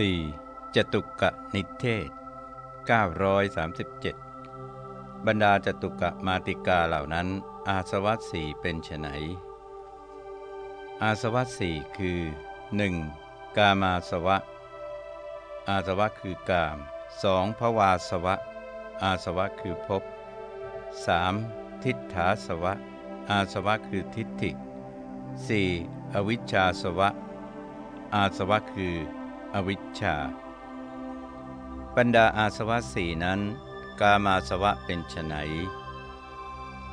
4. จตุกะนิเทศ 937 บรรดาจตุกะมาติกาเหล่านั้น อาสวัตสี่เป็นไนอาสวัตสี่คือ 1. กามาสวะ อาสวะคือกาม 2. ภวาสวะ อาสวะคือภพ 3. ทิฏฐาสวะ อาสวะคือทิฏฐิ 4. อวิชชาสวะ อาสวะคือ อวิชชา บรรดาอาสวะสี่นั้น กามาสวะเป็นไฉน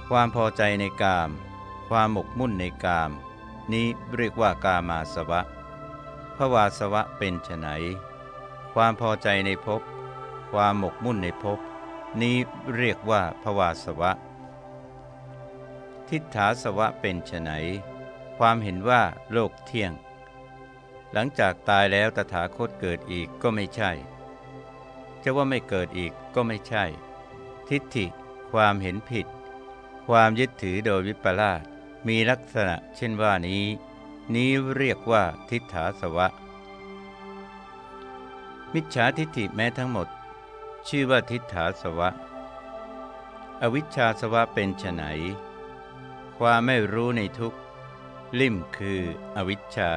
ความพอใจในกาม ความหมกมุ่นในกาม นี้เรียกว่ากามาสวะภวาสวะเป็นไฉนความพอใจในภพ ความหมกมุ่นในภพ นี้เรียกว่าภวาสวะ ทิฏฐาสวะเป็นไฉนความเห็นว่าโลกเที่ยง หลังจากตายแล้วตถาคตเกิดอีกก็ไม่ใช่ จะว่าไม่เกิดอีกก็ไม่ใช่ ทิฏฐิ ความเห็นผิด ความยึดถือโดยวิปลาสมีลักษณะเช่นว่านี้ นี้เรียกว่าทิฏฐาสวะ มิจฉาทิฏฐิแม้ทั้งหมด ชื่อว่าทิฏฐาสวะ อวิชชาสวะเป็นไฉนความไม่รู้ในทุกลิ่มคืออวิชชา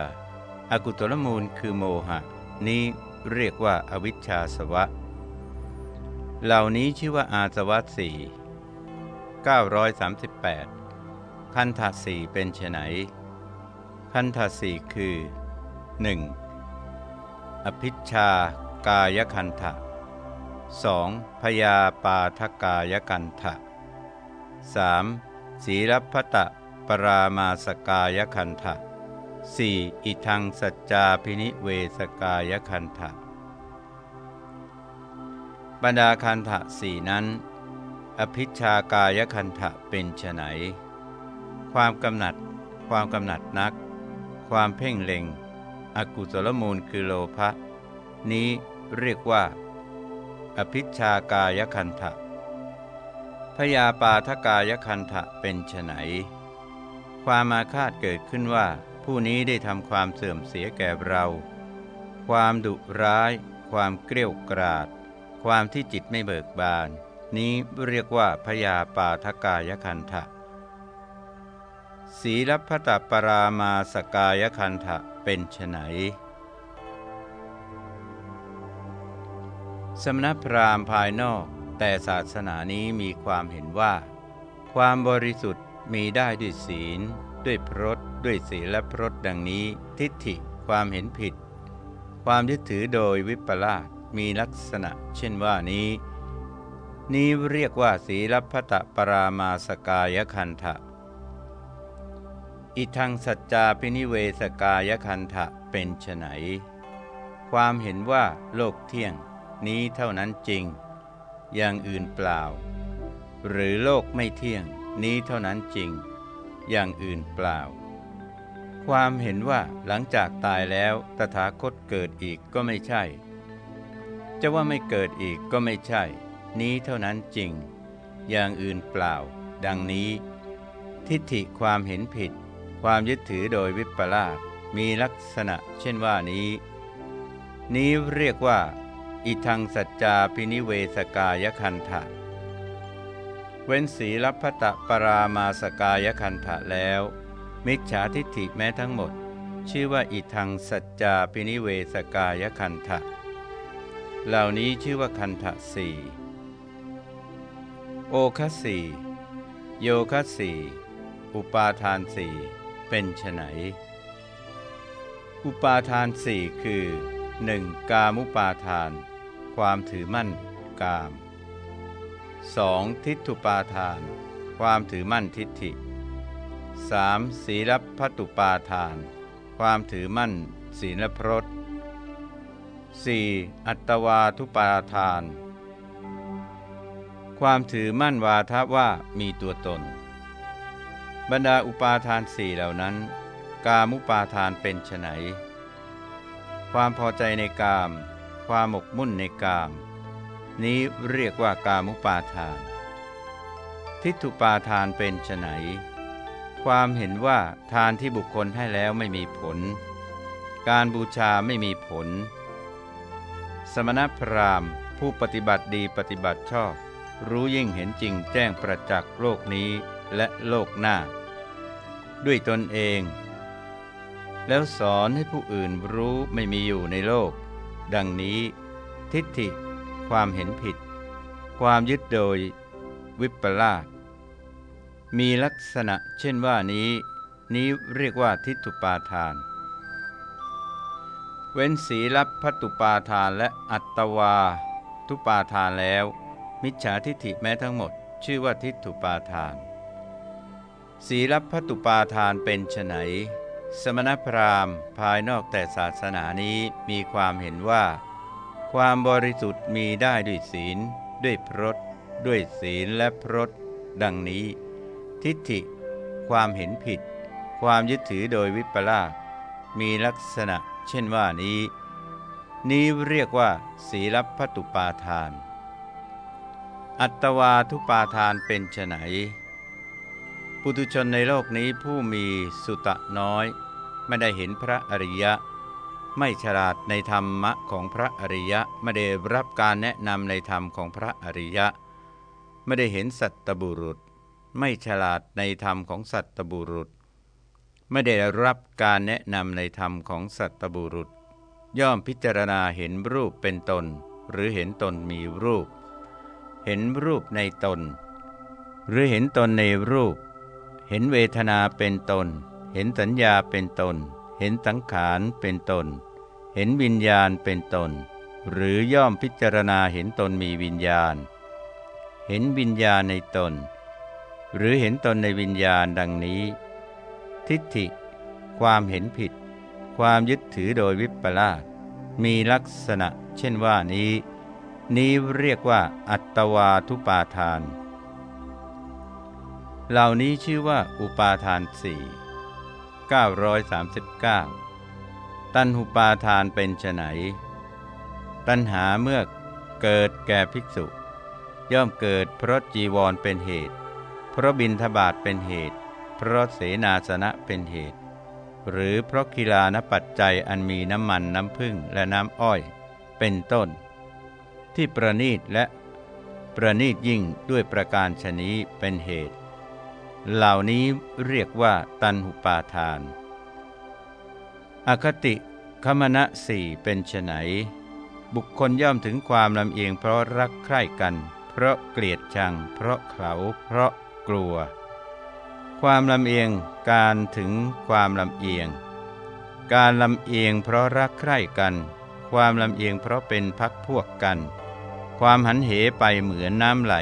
อากุตลมูลคือโมหะ นี้เรียกว่าอวิชชาสวะ เหล่านี้ชื่อว่าอาสวัตสี่938 คันธสี่เป็นไฉนคันธสี่คือ 1. อภิชากายคันธะ 2. พยาปาทกายกันธะ 3. ศีรพตะปรามาสกายคันธะ 4. อิทังสัจจาพินิเวสกายคันธะบรรดาคันธะสี่นั้น อภิชากายคันธะเป็นไฉนความกำหนัด ความกำหนัดนัก ความเพ่งเล็ง อกุศลมูลคือโลภะนี้เรียกว่า อภิชากายคันธะพยาปาทกายคันธะเป็นไฉนความมาคาดเกิดขึ้นว่า ผู้นี้ได้ทำความเสื่อมเสียแก่เรา ความดุร้าย ความเกลี้ยกราด ความที่จิตไม่เบิกบาน นี้เรียกว่าพยาปาทกายคันทะศีลพัตปรามาสกายคันทะเป็นไฉนสมณพราหมณ์ภายนอก แต่ศาสนานี้มีความเห็นว่า ความบริสุทธิ์มีได้ด้วยศีล ด้วยพรตด้วยศีลและพรตดังนี้ ทิฏฐิความเห็นผิด ความยึดถือโดยวิปลาสมีลักษณะ เช่นว่านี้ นี้เรียกว่าศีลพัตปรามาสกายคันทะอิทังสัจจาพินิเวสกายคันทะเป็นไฉนความเห็นว่าโลกเที่ยง นี้เท่านั้นจริง อย่างอื่นเปล่า หรือโลกไม่เที่ยง นี้เท่านั้นจริง อย่างอื่นเปล่า ความเห็นว่าหลังจากตายแล้วตถาคตเกิดอีกก็ไม่ใช่ จะว่าไม่เกิดอีกก็ไม่ใช่ นี้เท่านั้นจริง อย่างอื่นเปล่า ดังนี้ ทิฏฐิความเห็นผิด ความยึดถือโดยวิปลาสมีลักษณะเช่นว่านี้ นี้เรียกว่า อิทังสัจจาพินิเวสกายคันธะ เว้นสีลพัตปรามาสกายคันธะแล้ว มิจฉาทิฏฐิแม้ทั้งหมด ชื่อว่าอิทังสัจจาปินิเวสกายคันธะเหล่านี้ชื่อว่าคันธะสี่โอคัสสีโยคัสสีอุปาทานสี่เป็นไฉนอุปาทานสี่คือ 1. กามุปาทาน ความถือมั่นกาม 2. ทิฏฐุปาทาน ความถือมั่นทิฏฐิ 3. ศีลพัตุปาทาน ความถือมั่นศีลพรต 4. อัตวาทุปาทาน ความถือมั่นวาทะว่ามีตัวตน บรรดาอุปาทานสี่เหล่านั้น กามุปาทานเป็นไฉนความพอใจในกาม ความหมกมุ่นในกาม นี้เรียกว่ากามุปาทาน ทิฏฐุปาทานเป็นไฉนความเห็นว่าทานที่บุคคลให้แล้วไม่มีผล การบูชาไม่มีผล สมณพราหมณ์ ผู้ปฏิบัติดีปฏิบัติชอบ รู้ยิ่งเห็นจริงแจ้งประจักษ์โลกนี้และโลกหน้า ด้วยตนเอง แล้วสอนให้ผู้อื่นรู้ไม่มีอยู่ในโลก ดังนี้ทิฏฐิ ความเห็นผิด ความยึดโดยวิปลาสมีลักษณะเช่นว่านี้ นี้เรียกว่าทิฏฐุปาทาน เว้นศีลับพัตุปาทานและอัตตวา ทุปาทานแล้ว มิจฉาทิฏฐิแม้ทั้งหมด ชื่อว่าทิฏฐุปาทานศีลับพัตุปาทานเป็นไฉนสมณพราหมณ์ภายนอกแต่ศาสนานี้มีความเห็นว่า ความบริสุทธิ์มีได้ด้วยศีล ด้วยพรตด้วยศีลและพรตดังนี้ ทิฏฐิ ความเห็นผิด ความยึดถือโดยวิปลาสมีลักษณะ เช่นว่านี้ นี้เรียกว่า ศีลพัตุปาทาน อัตวาทุปาทานเป็นไฉนปุถุชนในโลกนี้ผู้มีสุตะน้อย ไม่ได้เห็นพระอริยะ ไม่ฉลาดในธรรมะของพระอริยะไม่ได้รับการแนะนำในธรรมของพระอริยะ ไม่ได้เห็นสัตตบุรุษ ไม่ฉลาดในธรรมของสัตตบุรุษ ไม่ได้รับการแนะนำในธรรมของสัตตบุรุษ ย่อมพิจารณาเห็นรูปเป็นตน หรือเห็นตนมีรูป เห็นรูปในตน หรือเห็นตนในรูป เห็นเวทนาเป็นตน เห็นสัญญาเป็นตน เห็นสังขารเป็นตน เห็นวิญญาณเป็นตน หรือย่อมพิจารณาเห็นตนมีวิญญาณ เห็นวิญญาณในตน หรือเห็นตนในวิญญาณดังนี้ ทิฏฐิ ความเห็นผิด ความยึดถือโดยวิปลาสมีลักษณะ เช่นว่านี้ นี้เรียกว่า อัตวาทุปาทาน เหล่านี้ชื่อว่าอุปาทานสี่ 939 ตันหุปาทานเป็นไนตัณหาเมื่อเกิดแก่ภิกษุ ย่อมเกิดเพราะจีวรเป็นเหตุ เพราะบินทบาทเป็นเหตุ เพราะเสนาสนะเป็นเหตุ หรือเพราะกีฬานปัจจัยอันมีน้ำมันน้ำพึ่งและน้ำอ้อย เป็นต้น ที่ประนีตและประนีตยิ่งด้วยประการชนี้เป็นเหตุ เหล่านี้เรียกว่าตันหุปาทาน อคติคมณะสี่เป็นไฉนบุคคลย่อมถึงความลำเอียงเพราะรักใคร่กัน เพราะเกลียดชัง เพราะเขาเพราะกลัว ความลำเอียงการถึงความลำเอียง การลำเอียงเพราะรักใคร่กัน ความลำเอียงเพราะเป็นพักพวกกัน ความหันเหไปเหมือนน้ำไหล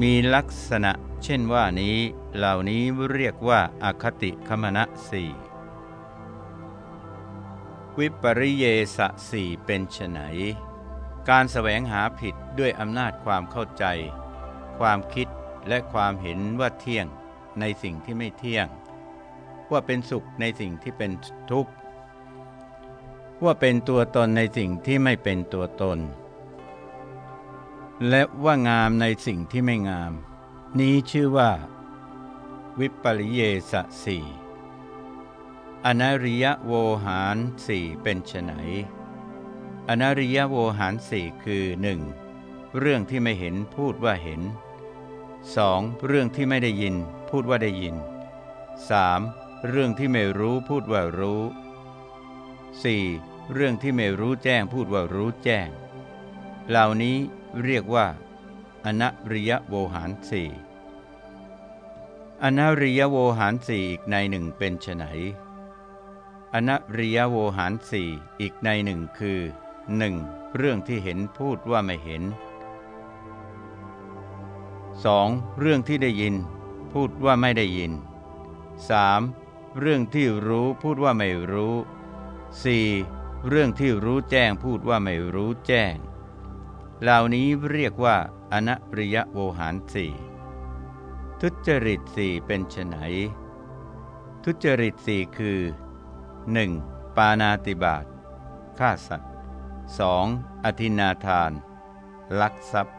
มีลักษณะ เช่นว่านี้เหล่านี้เรียกว่าอาคติคมณะสี่วิปริเยสสี่เป็นไฉนการแสวงหาผิดด้วยอำนาจความเข้าใจ ความคิดและความเห็นว่าเที่ยงในสิ่งที่ไม่เที่ยง ว่าเป็นสุขในสิ่งที่เป็นทุกข์ ว่าเป็นตัวตนในสิ่งที่ไม่เป็นตัวตน และว่างามในสิ่งที่ไม่งาม นี้ชื่อว่า วิปริเยสสี่อนาริยโวหารสี่เป็นไฉนอนาริยโวหารสี่คือ 1. เรื่องที่ไม่เห็นพูดว่าเห็น 2. เรื่องที่ไม่ได้ยิน พูดว่าได้ยิน 3. เรื่องที่ไม่รู้พูดว่ารู้ 4. เรื่องที่ไม่รู้แจ้งพูดว่ารู้แจ้ง เหล่านี้เรียกว่า อนริยโวหารสี่ อนริยโวหารสี่อีกในหนึ่งเป็นไฉนอนริยโวหารสี่อีกในหนึ่งคือ 1. เรื่องที่เห็นพูดว่าไม่เห็น 2. เรื่องที่ได้ยิน พูดว่าไม่ได้ยิน 3. เรื่องที่รู้พูดว่าไม่รู้ 4. เรื่องที่รู้แจ้งพูดว่าไม่รู้แจ้ง เหล่านี้เรียกว่าอนริยโวหารสี่ ทุจริตสี่เป็นไฉนทุจริตสี่คือ 1. ปานาติบาตฆ่าสัตว์ 2. อธินาทาน ลักทรัพย์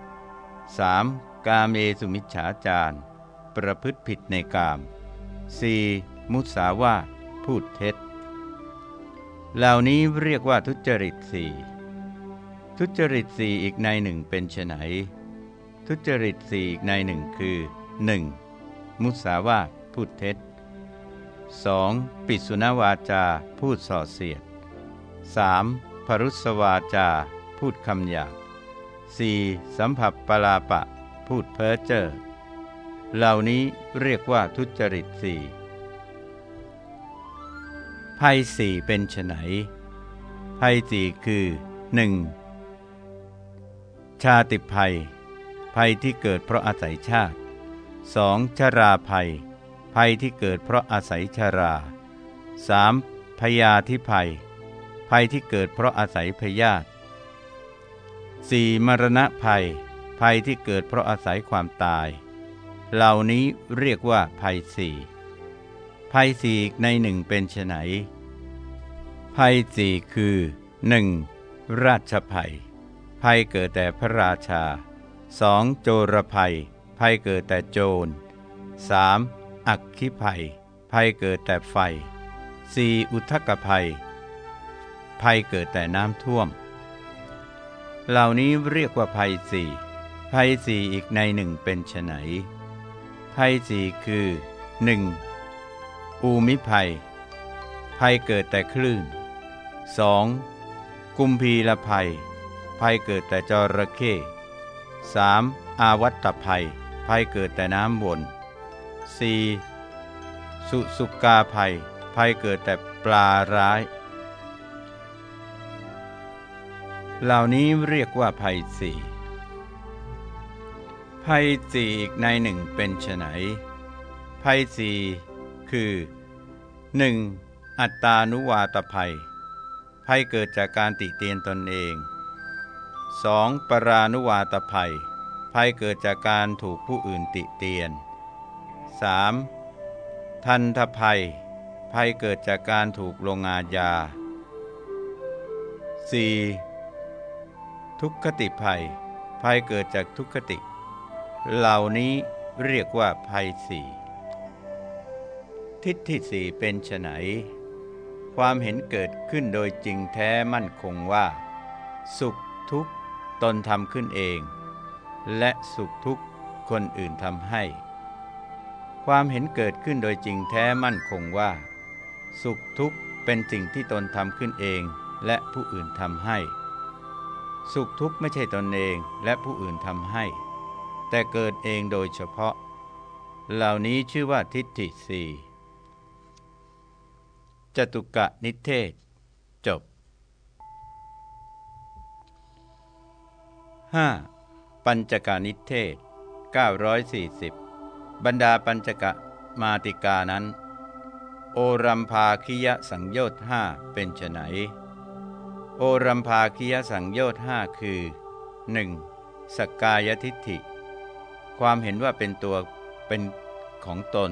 3. กาเมสุมิชฉาจาร ประพฤติผิดในกาม 4. มุสาวาพูดเท็จ เหล่านี้เรียกว่าทุจริตสี่ทุจริตสี่อีกในหนึ่งเป็นไนทุจริตสี่อีกในหนึ่งคือ 1. มุสาวาทพูดเท็จ 2. ปิสุนวาจาพูดส่อเสียด 3. พรุสวาจาพูดคำหยาบ 4. สัมผัสปลาปะ พูดเพ้อเจ้อเหล่านี้เรียกว่าทุจริตสี่ภัยสี่เป็นไนภัยสี่คือ 1. ชาติภัย ภัยที่เกิดเพราะอาศัยชาติ 2. ชราภัย ภัยที่เกิดเพราะอาศัยชารา 3. พยาธิภัย ภัยที่เกิดเพราะอาศัยพยาธิ 4. มรณะภัย ภัยที่เกิดเพราะอาศัยความตาย เหล่านี้เรียกว่าภัยสี่ภัยสี่ในหนึ่งเป็นไนภัยสี่คือ 1. ราชภัย ภัยเกิดแต่พระราชา 2. โจรภัย ภัยเกิดแต่โจร 3. อักขิภัย ภัยเกิดแต่ไฟ 4. อุทกภัย ภัยเกิดแต่น้ำท่วม เหล่านี้เรียกว่าภัยสี่ภัยสี่อีกในหนึ่งเป็นไนภัยสี่คือ 1. อูมิภัย ภัยเกิดแต่คลื่น 2. กุมพีละภัย ภัยเกิดแต่จระเข้ 3. อาวัตตภัย ภัยเกิดแต่น้ำวน 4. สุสุกาภัย ภัยเกิดแต่ปลาร้าย เหล่านี้เรียกว่าภัยสี่ภัยสี่อีกในหนึ่งเป็นไนภัยสี่คือ 1. อัตตานุวาตภัย ภัยเกิดจากการติเตียนตนเอง 2. ปรานุวาตภัย ภัยเกิดจากการถูกผู้อื่นติเตียน 3. ทันทภัย ภัยเกิดจากการถูกลงอาญา 4. ทุกขติภัย ภัยเกิดจากทุกขติ เหล่านี้เรียกว่าภัยสี่ทิฏฐิสี่เป็นไนความเห็นเกิดขึ้นโดยจริงแท้มั่นคงว่า สุขทุกตนทำขึ้นเอง และสุขทุกข์คนอื่นทำให้ ความเห็นเกิดขึ้นโดยจริงแท้มั่นคงว่า สุขทุกข์เป็นสิ่งที่ตนทำขึ้นเองและผู้อื่นทำให้ สุขทุกข์ไม่ใช่ตนเองและผู้อื่นทำให้ แต่เกิดเองโดยเฉพาะ เหล่านี้ชื่อว่าทิฏฐิสี่จตุกะนิเทศ จบ 5. ปัญจกานิเทศ 940 บรรดาปัญจกะมาติกานั้น โอรัมภาคิยสังโยชน์ห้าเป็นไนโอรัมภาคิยสังโยชน์ห้าคือ 1. สกกายทิฏฐิ ความเห็นว่าเป็นตัวเป็นของตน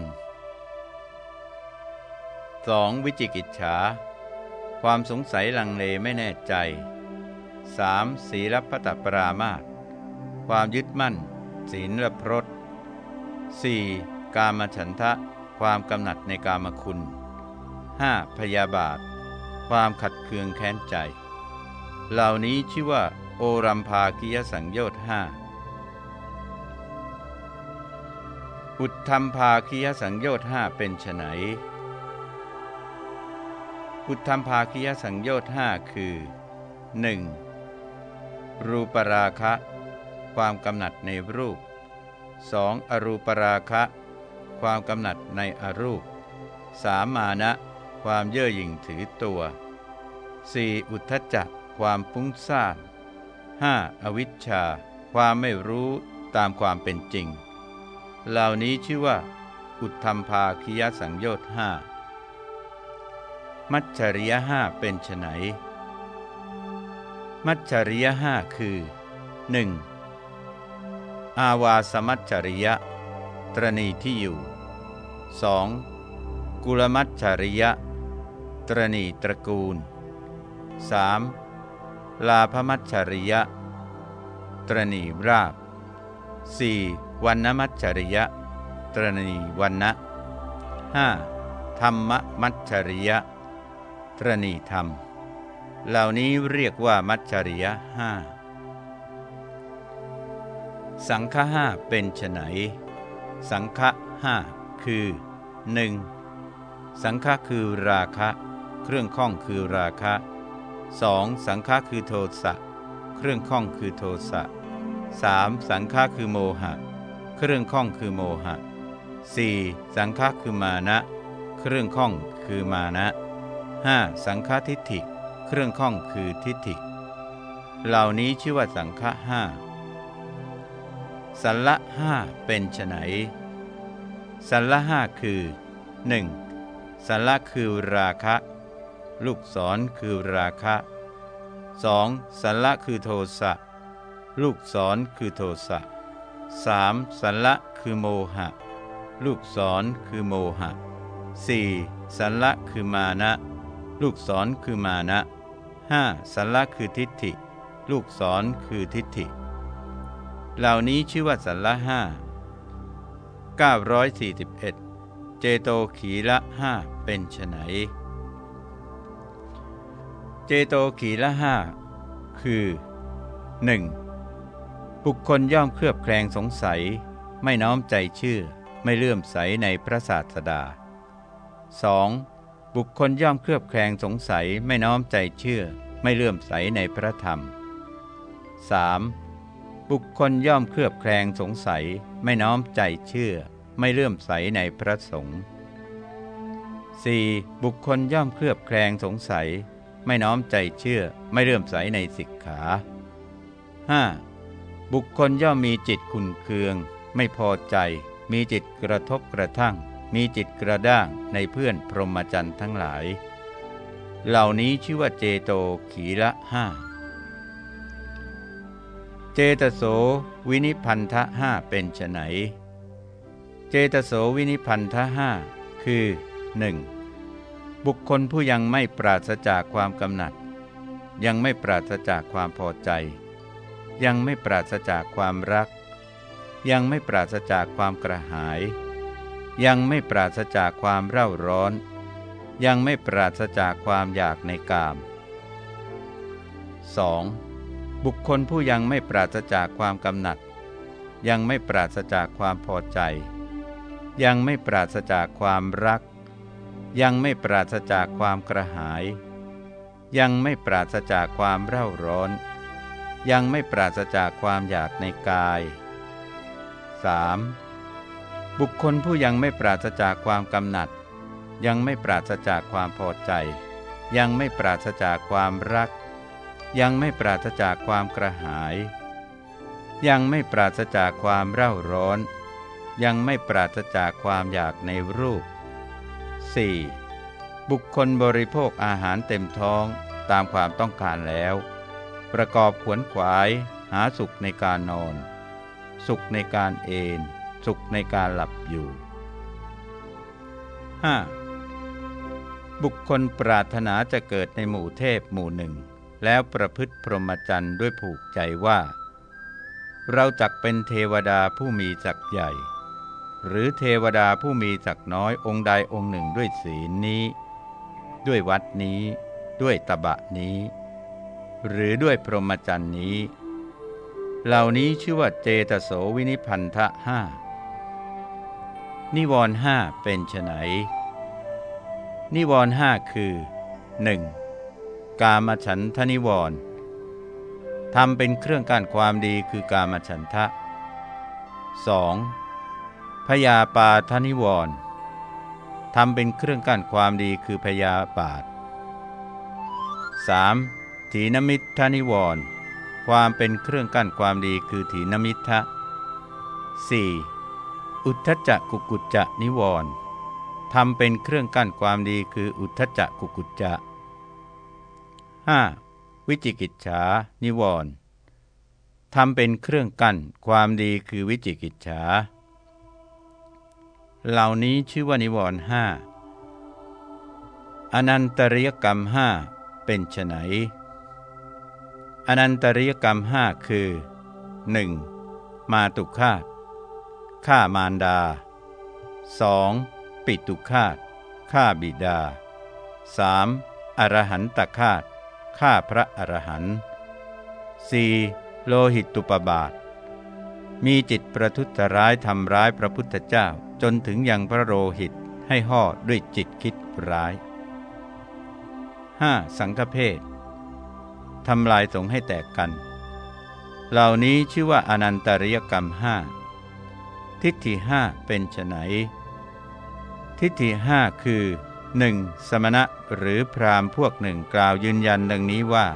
2. วิจิกิจฉา ความสงสัยลังเลไม่แน่ใจ 3. ศีลพัตปรามาต ความยึดมั่น ศีลและพรต 4. กามฉันทะ ความกำหนัดในกามคุณ 5. พยาบาท ความขัดเคืองแค้นใจ เหล่านี้ชื่อว่า โอรัมภากิยสังโยชน์ห้าอุทธรรมภาคิยสังโยชน์ห้าเป็นไนอุทธรรมภาคิยสังโยชน์ห้าคือ 1. รูปราคะ ความกำหนัดในรูป 2. อรูปราคะ ความกำหนัดในอรูป 3. มานะ ความเย่อหยิ่งถือตัว 4. อุทธจักความฟุ้งซ่าน 5. อวิชชา ความไม่รู้ตามความเป็นจริง เหล่านี้ชื่อว่า อุทธรรมภาคิยสังโยชน์ห้ามัจฉริยห้าเป็นไนมัจฉริยห้าคือ 1. อาวาสมัจฉริยะ ตรณีที่อยู่ 2. กุลมัจฉริยะ ตรณีตระกูล 3. ลาภมัจฉริยะ ตรณีราบ 4. วันนมัจฉริยะ ตรณีวันนะ 5. ธรรมมัจฉริยะ ตรณีธรรม เหล่านี้เรียกว่ามัจจริยะห้า สังฆห้าเป็นไนสังฆห้าคือ 1. สังฆคือราคะ เครื่องข้องคือราคะ 2. สังฆคือโทสะ เครื่องข้องคือโทสะ 3. สังฆคือโมหะ เครื่องข้องคือโมหะ 4. สังฆคือมานะ เครื่องข้องคือมานะ 5. สังฆทิฏฐิ เครื่องข้องคือทิฏฐิ เหล่านี้ชื่อว่าสังฆห้า สัลละห้าเป็นไนสัลละห้าคือ 1. สัลละคือราคะ ลูกศรคือราคะ 2. สัลละคือโทสะ ลูกศรคือโทสะ 3. สัลละคือโมหะ ลูกศรคือโมหะ 4. สัลละคือมานะ ลูกศรคือมานะ 5. สัลละคือทิฏฐิ ลูกศรคือทิฏฐิ เหล่านี้ชื่อว่าสัลละห้า941 เจโตขีละห้าเป็นไนเจโตขีละห้าคือ 1. บุคคลย่อมเคลือบแคลงสงสัย ไม่น้อมใจเชื่อ ไม่เลื่อมใสในพระศาสดา 2. บุคคลย่อมเคลือบแคลงสงสัย ไม่น้อมใจเชื่อ ไม่เลื่อมใสในพระธรรม 3. บุคคลย่อมเคลือบแคลงสงสัยไม่น้อมใจเชื่อ ไม่เลื่อมใสในพระสงฆ์ 4. บุคคลย่อมเคลือบแคลงสงสัย ไม่น้อมใจเชื่อ ไม่เลื่อมใสในสิกขา 5. บุคคลย่อมมีจิตขุนเคือง ไม่พอใจ มีจิตกระทบกระทั่ง มีจิตกระด้างในเพื่อนพรหมจรรย์ทั้งหลาย เหล่านี้ชื่อว่าเจโตขีละห้า เจตโสวินิพันธะห้าเป็นไนเจตโสวินิพันธะห้าคือ 1. บุคคลผู้ยังไม่ปราศจากความกำหนัด ยังไม่ปราศจากความพอใจ ยังไม่ปราศจากความรัก ยังไม่ปราศจากความกระหาย ยังไม่ปราศจากความเร่าร้อน ยังไม่ปราศจากความอยากในกาม 2. บุคคลผู้ยังไม่ปราศจากความกำหนัด ยังไม่ปราศจากความพอใจ ยังไม่ปราศจากความรัก ยังไม่ปราศจากความกระหาย ยังไม่ปราศจากความเร่าร้อน ยังไม่ปราศจากความอยากในกาย 3. บุคคลผู้ยังไม่ปราศจากความกำหนัด ยังไม่ปราศจากความพอใจ ยังไม่ปราศจากความรัก ยังไม่ปราศจากความกระหาย ยังไม่ปราศจากความเร่าร้อน ยังไม่ปราศจากความอยากในรูป 4. บุคคลบริโภคอาหารเต็มท้องตามความต้องการแล้ว ประกอบขวนขวาย หาสุขในการนอน สุขในการเอนสุขในการหลับอยู่ 5. บุคคลปรารถนาจะเกิดในหมู่เทพหมู่หนึ่ง แล้วประพฤติพรหมจรรย์ด้วยผูกใจว่า เราจักเป็นเทวดาผู้มีศักย์ใหญ่ หรือเทวดาผู้มีศักน้อยองค์ใดองค์หนึ่งด้วยศีลนี้ ด้วยวัดนี้ ด้วยตบะนี้ หรือด้วยพรหมจรรย์นี้ เหล่านี้ชื่อว่าเจตโสวินิพันธะห้านิวรห้าเป็นไฉนนิวรห้าคือ 1. กามฉันทนิวรทำเป็นเครื่องกั้นความดีคือกามฉันทะ 2. พยาปาทนิวรณ์ทำเป็นเครื่องกั้นความดีคือพยาบาท 3. ถีนมิทนิวรณ์ความเป็นเครื่องกั้นความดีคือถีนมิทะ 4. อุทธจักกุกุจจะนิวรณ์ทำเป็นเครื่องกั้นความดีคืออุทธจักกุกุจจะ 5. วิจิกิจฉา นิวรณ์ทำเป็นเครื่องกั้นความดีคือวิจิกิจฉา เหล่านี้ชื่อว่านิวรณ์ห้าอนันตริยกรรมห้าเป็นไฉนอนันตริยกรรมห้าคือ 1. มาตุฆาตฆ่ามารดา 2. ปิตุฆาตฆ่าบิดา 3. อรหันตฆาต ฆ่าพระอรหันต์ 4. โลหิตตุปบาท มีจิตประทุษร้ายทำร้ายพระพุทธเจ้าจนถึงยังพระโลหิตให้ห่อด้วยจิตคิดร้าย 5. สังฆเพศทำลายสงให้แตกกัน เหล่านี้ชื่อว่าอนันตริยกรรมห้าทิฏฐิห้าเป็นไฉนทิฏฐิห้าคือ 1. สมณะหรือพราหมณ์พวกหนึ่งกล่าวยืนยันดังนี้ว่า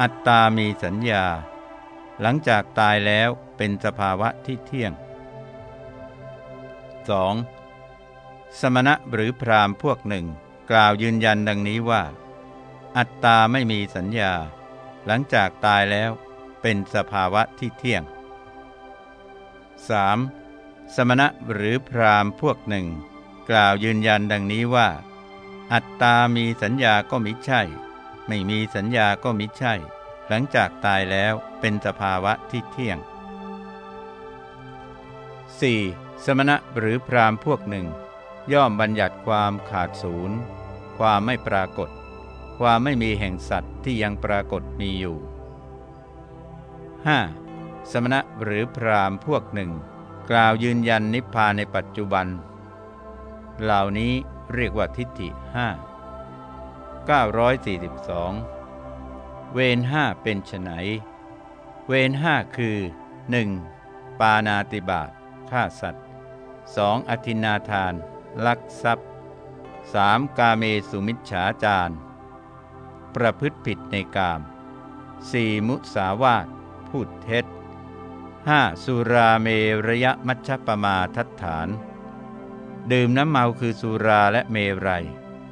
อัตตามีสัญญา หลังจากตายแล้วเป็นสภาวะที่เที่ยง 2. สมณะหรือพราหมณ์พวกหนึ่ง กล่าวยืนยันดังนี้ว่า อัตตาไม่มีสัญญา หลังจากตายแล้วเป็นสภาวะที่เที่ยง 3. สมณะหรือพราหมณ์พวกหนึ่ง กล่าวยืนยันดังนี้ว่า อัตตามีสัญญาก็มิใช่ ไม่มีสัญญาก็มิใช่ หลังจากตายแล้วเป็นสภาวะที่เที่ยง 4. สมณะหรือพรามพวกหนึ่ง ย่อมบัญญัติความขาดศูนย์ ความไม่ปรากฏ ความไม่มีแห่งสัตว์ที่ยังปรากฏมีอยู่ 5. สมณะหรือพรามพวกหนึ่ง กล่าวยืนยันนิพพานในปัจจุบัน เหล่านี้เรียกว่าทิฏฐิห้า942 เวนห้าเป็นไฉนเวนห้าคือ 1. ปานาติบาตฆ่าสัตว์ 2. อธินาทาน ลักทรัพย์ 3. กาเมสุมิชฉาจารประพฤติผิดในกาม 4. มุสาวาทพูดเท็จ 5. สุราเมระยะมัชฌปมาทัฏฐาน ดื่มน้ำเมาคือสุราและเมรัย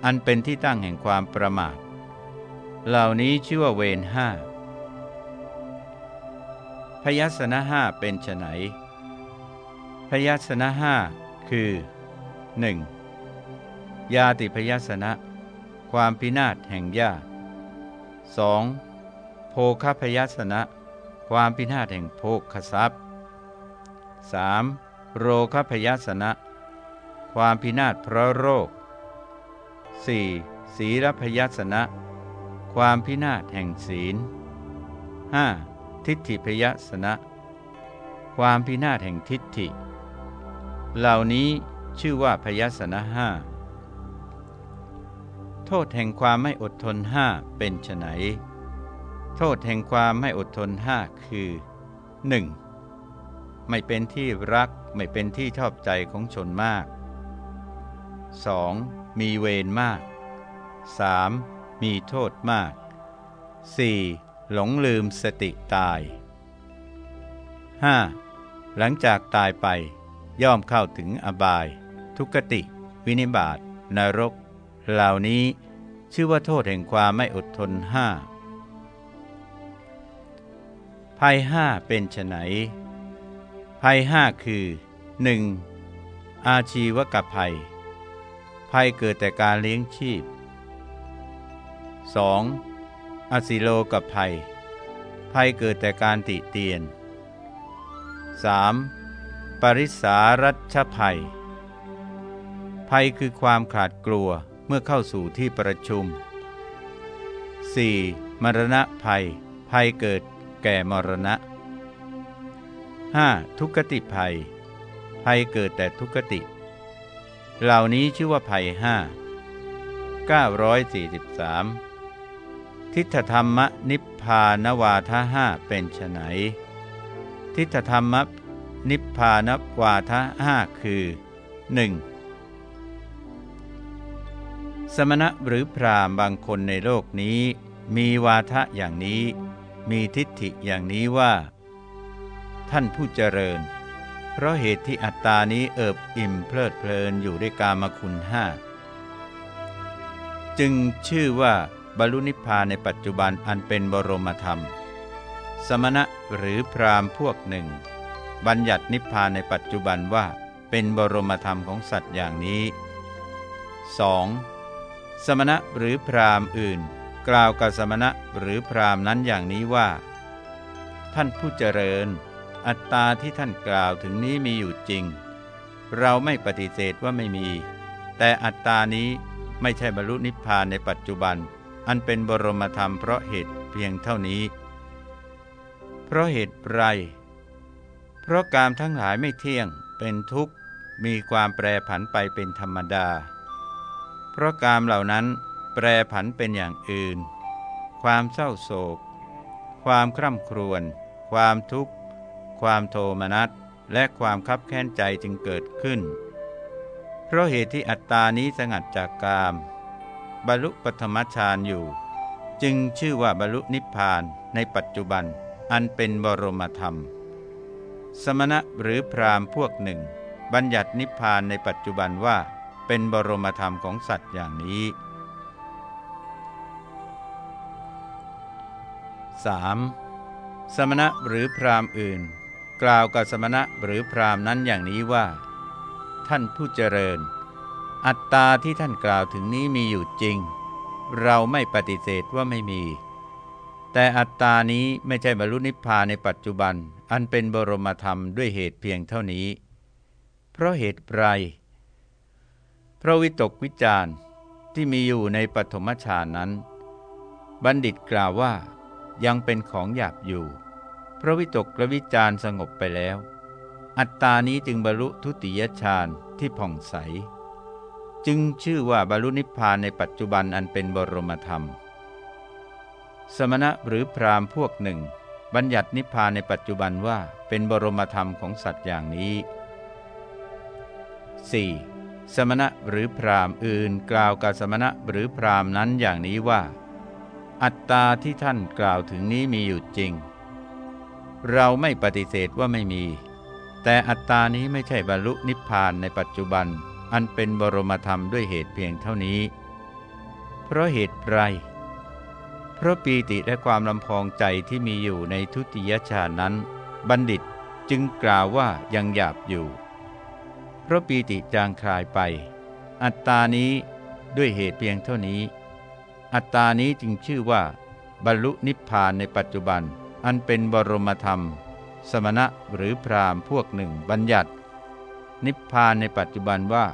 อันเป็นที่ตั้งแห่งความประมาท เหล่านี้ชื่อว่าเวรห้าพยัสนะห้าเป็นไฉนพยัสนะห้าคือ 1. ยาติพยัสนะ ความพินาศแห่งญาติ 2. โภคพยัสนะ ความพินาศแห่งโภคทรัพย์ 3. โรคพยัสนะ ความพินาศเพราะโรค 4. ศีลพยัสนะ ความพินาศแห่งศีล 5. ทิฏฐิพยัสนะ ความพินาศแห่งทิฏฐิ เหล่านี้ชื่อว่าพยัสนะห้าโทษแห่งความไม่อดทนห้าเป็นไฉนโทษแห่งความไม่อดทนห้าคือ 1. ไม่เป็นที่รักไม่เป็นที่ชอบใจของชนมาก 2. มีเวรมาก 3. มีโทษมาก 4. หลงลืมสติตาย 5. หลังจากตายไปย่อมเข้าถึงอบาย ทุกติ วินิบาตนรก เหล่านี้ชื่อว่าโทษแห่งความไม่อดทนห้าภัยห้าเป็นไฉนภัยห้าคือ 1. อาชีวกับภัย ภัยเกิดแต่การเลี้ยงชีพ 2. อสิโลกับภัย ภัยเกิดแต่การติเตียน 3. ปริสารัชภัย ภัยคือความขาดกลัวเมื่อเข้าสู่ที่ประชุม 4. มรณะภัย ภัยเกิดแก่มรณะ 5. ทุกขติภัย ภัยเกิดแต่ทุกขติ เหล่านี้ชื่อว่าภัยห้า943 ทิฏฐธรรมนิพพานวาทห้าเป็นไฉนทิฏฐธรรมนิพพานวาทห้าคือ 1. สมณะหรือพรามบางคนในโลกนี้ มีวาทะอย่างนี้ มีทิฏฐิอย่างนี้ว่า ท่านผู้เจริญ เพราะเหตุที่อัตตานี้เอิบอิ่มเพลิดเพลินอยู่ด้วยกามคุณห้าจึงชื่อว่าบรรลุนิพพานในปัจจุบันอันเป็นบรมธรรม สมณะหรือพรามพวกหนึ่ง บัญญัตินิพพานในปัจจุบันว่าเป็นบรมธรรมของสัตว์อย่างนี้ 2. สมณะหรือพรามอื่น กล่าวกับสมณะหรือพรามนั้นอย่างนี้ว่า ท่านผู้เจริญ อัตตาที่ท่านกล่าวถึงนี้มีอยู่จริง เราไม่ปฏิเสธว่าไม่มี แต่อัตตานี้ไม่ใช่บรรลุนิพพานในปัจจุบัน อันเป็นบรมธรรมเพราะเหตุเพียงเท่านี้ เพราะเหตุไร เพราะกามทั้งหลายไม่เที่ยง เป็นทุกข์ มีความแปรผันไปเป็นธรรมดา เพราะกามเหล่านั้นแปรผันเป็นอย่างอื่น ความเศร้าโศก ความคร่ำครวญ ความทุกข์ ความโทมนัสและความคับแค้นใจจึงเกิดขึ้น เพราะเหตุที่อัตตานี้สงัดจากกาม บรรลุปธรรมฌานอยู่ จึงชื่อว่าบรรลุนิพพานในปัจจุบันอันเป็นบรมธรรม สมณะหรือพรามพวกหนึ่ง บัญญัตินิพพานในปัจจุบันว่าเป็นบรมธรรมของสัตว์อย่างนี้ 3. สมณะหรือพรามอื่น กล่าวกับสมณะหรือพรามนั้นอย่างนี้ว่า ท่านผู้เจริญ อัตตาที่ท่านกล่าวถึงนี้มีอยู่จริง เราไม่ปฏิเสธว่าไม่มี แต่อัตตานี้ไม่ใช่บรรลุนิพพานในปัจจุบัน อันเป็นบรมธรรมด้วยเหตุเพียงเท่านี้ เพราะเหตุไรเพราะวิตกวิจารณ์ที่มีอยู่ในปฐมฌานนั้น บัณฑิตกล่าวว่ายังเป็นของหยาบอยู่ พระวิตกและวิจารสงบไปแล้ว อัตตานี้จึงบรรลุทุติยฌานที่ผ่องใส จึงชื่อว่าบรรลุนิพพานในปัจจุบันอันเป็นบรมธรรม สมณะหรือพรามพวกหนึ่ง บัญญัตินิพพานในปัจจุบันว่าเป็นบรมธรรมของสัตว์อย่างนี้ 4. สมณะหรือพรามอื่นกล่าวกับสมณะหรือพรามนั้นอย่างนี้ว่า อัตตาที่ท่านกล่าวถึงนี้มีอยู่จริง เราไม่ปฏิเสธว่าไม่มี แต่อัตตานี้ไม่ใช่บรรลุนิพพานในปัจจุบัน อันเป็นบรมธรรมด้วยเหตุเพียงเท่านี้ เพราะเหตุไร เพราะปีติและความลำพองใจที่มีอยู่ในทุติยชานั้น บัณฑิตจึงกล่าวว่ายังหยาบอยู่ เพราะปีติจางคลายไป อัตตานี้ด้วยเหตุเพียงเท่านี้ อัตตานี้จึงชื่อว่า บรรลุนิพพานในปัจจุบัน อันเป็นบรมธรรม สมณะหรือพรามพวกหนึ่งบัญญัติ นิพพานในปัจจุบันว่า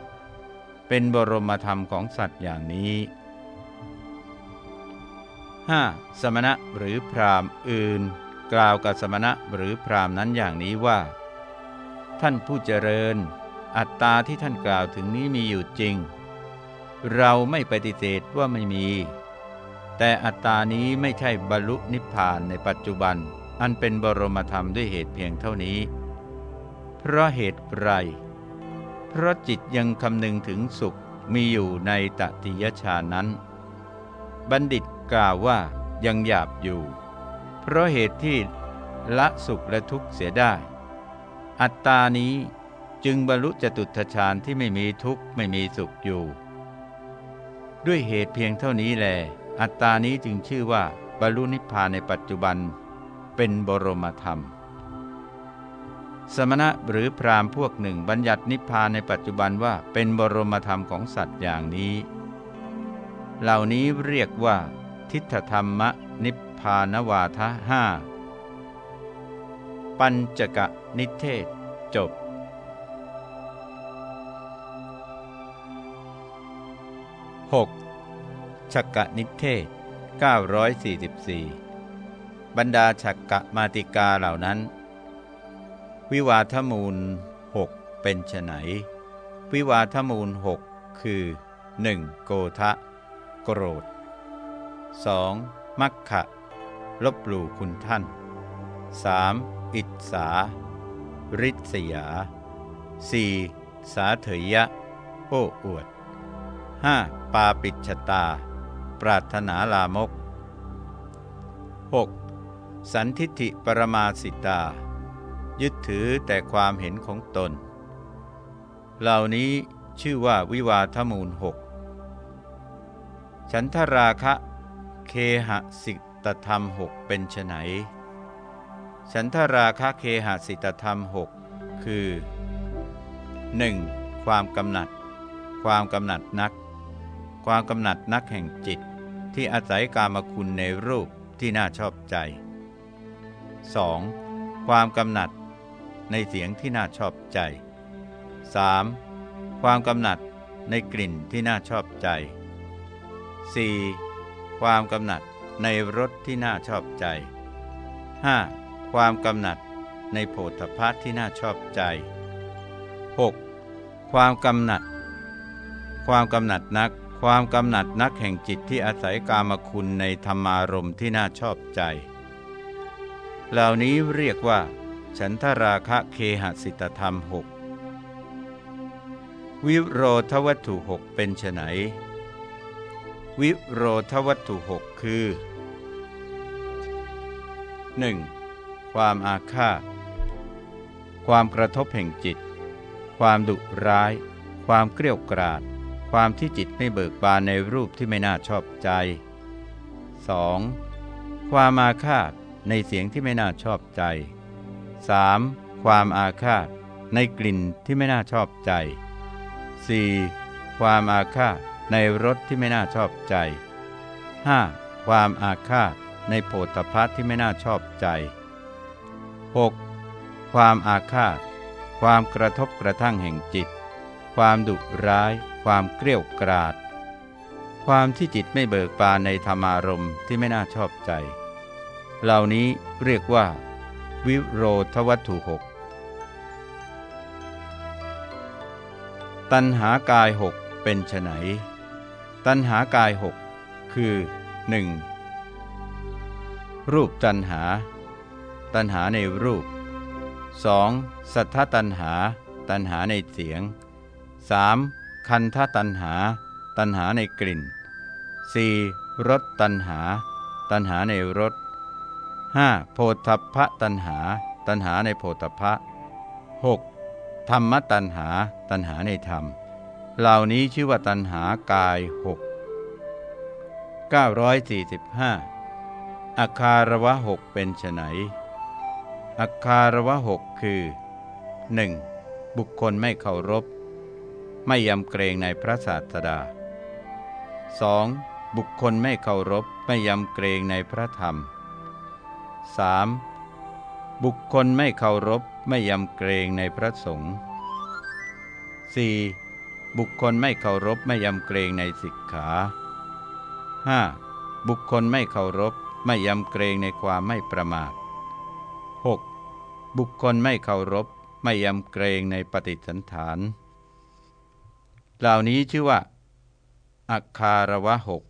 เป็นบรมธรรมของสัตว์อย่างนี้ 5. สมณะหรือพรามอื่น กล่าวกับสมณะหรือพรามนั้นอย่างนี้ว่า ท่านผู้เจริญ อัตตาที่ท่านกล่าวถึงนี้มีอยู่จริง เราไม่ปฏิเสธว่าไม่มี แต่อัตตานี้ไม่ใช่บรรลุนิพพานในปัจจุบัน อันเป็นบรมธรรมด้วยเหตุเพียงเท่านี้ เพราะเหตุไร เพราะจิตยังคำนึงถึงสุขมีอยู่ในตติยชานั้น บัณฑิตกล่าวว่ายังหยาบอยู่ เพราะเหตุที่ละสุขและทุกข์เสียได้ อัตตานี้จึงบรรลุจตุทชาญที่ไม่มีทุกข์ไม่มีสุขอยู่ ด้วยเหตุเพียงเท่านี้แหละ อัตตานี้จึงชื่อว่าบรรลุนิพพานในปัจจุบันเป็นบรมธรรม สมณะหรือพรามพวกหนึ่งบัญญัตินิพพานในปัจจุบันว่าเป็นบรมธรรมของสัตว์อย่างนี้ เหล่านี้เรียกว่า ทิฏฐธรรมนิพพานวาทะห้าปัญจกะนิเทศจบ 6. ชักกะนิเทศ 944 บรรดาฉักกะมาติกาเหล่านั้น วิวาทมูลหกเป็นไฉนวิวาทมูลหกคือ 1. โกทะ โกรธ 2. มัคคะลบหลู่คุณท่าน 3. อิจสาริษยา 4. สาเถยะ โอ้อวด 5. ปาปิชตา ปรารถนาลามก 6. สันทิฏฐิปรมาสิตา ยึดถือแต่ความเห็นของตน เหล่านี้ชื่อว่าวิวาทมูลหกฉันทราคะ เคหสิตธรรมหกเป็นไนฉันทราคะเคหสิตธรรมหกคือ 1. ความกำหนัด ความกำหนัดนัก ความกำหนัดนักแห่งจิต ที่อาศัยกามคุณในรูปที่น่าชอบใจ 2. ความกำหนัดในเสียงที่น่าชอบใจ 3. ความกำหนัดในกลิ่นที่น่าชอบใจ 4. ความกำหนัดในรสที่น่าชอบใจ 5. ความกำหนัดในโพธพะที่น่าชอบใจ 6. ความกำหนัด ความกำหนัดนัก ความกำหนัดนักแห่งจิตที่อาศัยกามคุณในธรรมารมที่น่าชอบใจ เหล่านี้เรียกว่า ฉันทราคะเคหสิตธรรมหกวิโรธวัตถุหกเป็นไนวิโรธวัตถุหกคือ 1. ความอาฆาต ความกระทบแห่งจิต ความดุร้าย ความเกลียวกราด ความที่จิตไม่เบิกบานในรูปที่ไม่น่าชอบใจ 2. ความอาฆาตในเสียงที่ไม่น่าชอบใจ 3. ความอาฆาตในกลิ่นที่ไม่น่าชอบใจ 4. ความอาฆาตในรสที่ไม่น่าชอบใจ 5. ความอาฆาตในโผฏฐัพที่ไม่น่าชอบใจ 6. ความอาฆาต ความกระทบกระทั่งแห่งจิต ความดุร้าย ความเกลียกราด ความที่จิตไม่เบิกบานในธรรมารมที่ไม่น่าชอบใจ เหล่านี้เรียกว่า วิโรธวัตถุหกตัณหากายหกเป็นไฉนตัณหากายหกคือ 1. รูปตัณหา ตัณหาในรูป 2. สัทธตัณหา ตัณหาในเสียง 3. คันธตัณหา ตัณหาในกลิ่น 4. รสตัณหา ตัณหาในรส 5. โพธพะตัณหา ตัณหาในโพธพะ 6. ธรรมตัณหา ตัณหาในธรรม เหล่านี้ชื่อว่าตัณหากายหก945อาคารวะหกเป็นไนอาคารวะหกคือ 1. บุคคลไม่เคารพ ไม่ยำเกรงในพระศาสดา 2. บุคคลไม่เคารพไม่ยำเกรงในพระธรรม 3. บุคคลไม่เคารพไม่ยำเกรงในพระสงฆ์ 4. บุคคลไม่เคารพไม่ยำเกรงในสิกขา 5. บุคคลไม่เคารพไม่ยำเกรงในความไม่ประมาท 6. บุคคลไม่เคารพไม่ยำเกรงในปฏิสันฐาน เหล่านี้ชื่อว่าอาคารวะหก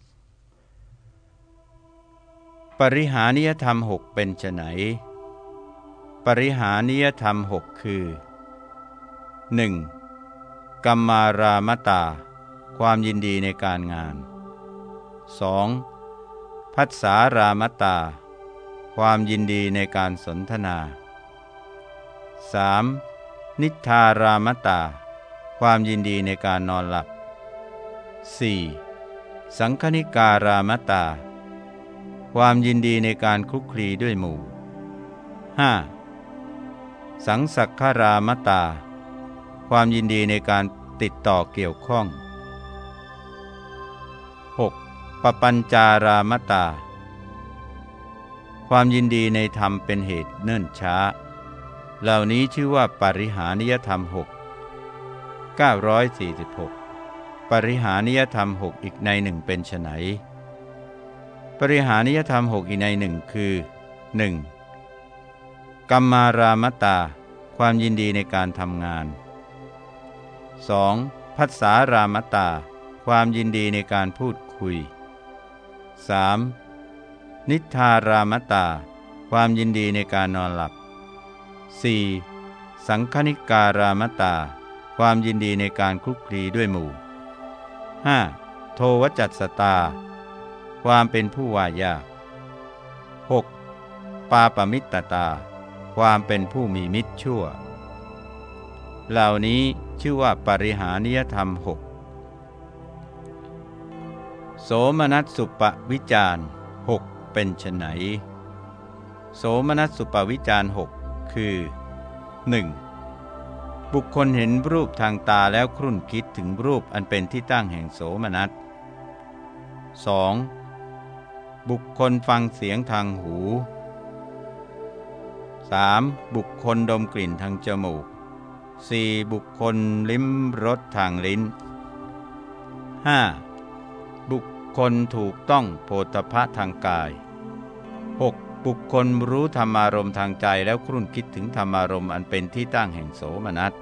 ปริหานิยธรรมหกเป็นไนปริหานิยธรรมหกคือ 1. กัมมารามตา ความยินดีในการงาน 2. พัสสารามตา ความยินดีในการสนทนา 3. นิทารามตา ความยินดีในการนอนหลับ 4. สังคณิการามตา ความยินดีในการคลุกคลีด้วยหมู่ 5. สังสักขารามตา ความยินดีในการติดต่อเกี่ยวข้อง 6. ปปัญจารามตา ความยินดีในธรรมเป็นเหตุเนิ่นช้า เหล่านี้ชื่อว่าปริหานิยธรรมหก 946 ปริหานิยธรรมหกอีกในหนึ่งเป็นไฉนปริหานิยธรรมหกอีกในหนึ่งคือ 1. กัมมารามตา ความยินดีในการทำงาน 2. พัสสารามตา ความยินดีในการพูดคุย 3. นิทารามตา ความยินดีในการนอนหลับ 4. สังคณิการามตา ความยินดีในการคลุกคลีด้วยหมู่ 5. โทวจัตสตา ความเป็นผู้วายา 6. ปาปมิตตา ความเป็นผู้มีมิตรชั่ว เหล่านี้ชื่อว่าปริหานิยธรรมหกโสมนัสสุปวิจารหกเป็นไฉนโสมนัสสุปวิจารหกคือ 1. บุคคลเห็นรูปทางตาแล้วครุ่นคิดถึงรูปอันเป็นที่ตั้งแห่งโสมนัส 2. บุคคลฟังเสียงทางหู 3. บุคคลดมกลิ่นทางจมูก 4. บุคคลลิ้มรสทางลิ้น 5. บุคคลถูกต้องโพธพะทางกาย บุคคลรู้ธรรมารมณ์ทางใจแล้วครุ่นคิดถึงธรรมารมณ์อันเป็นที่ตั้งแห่งโสมนัส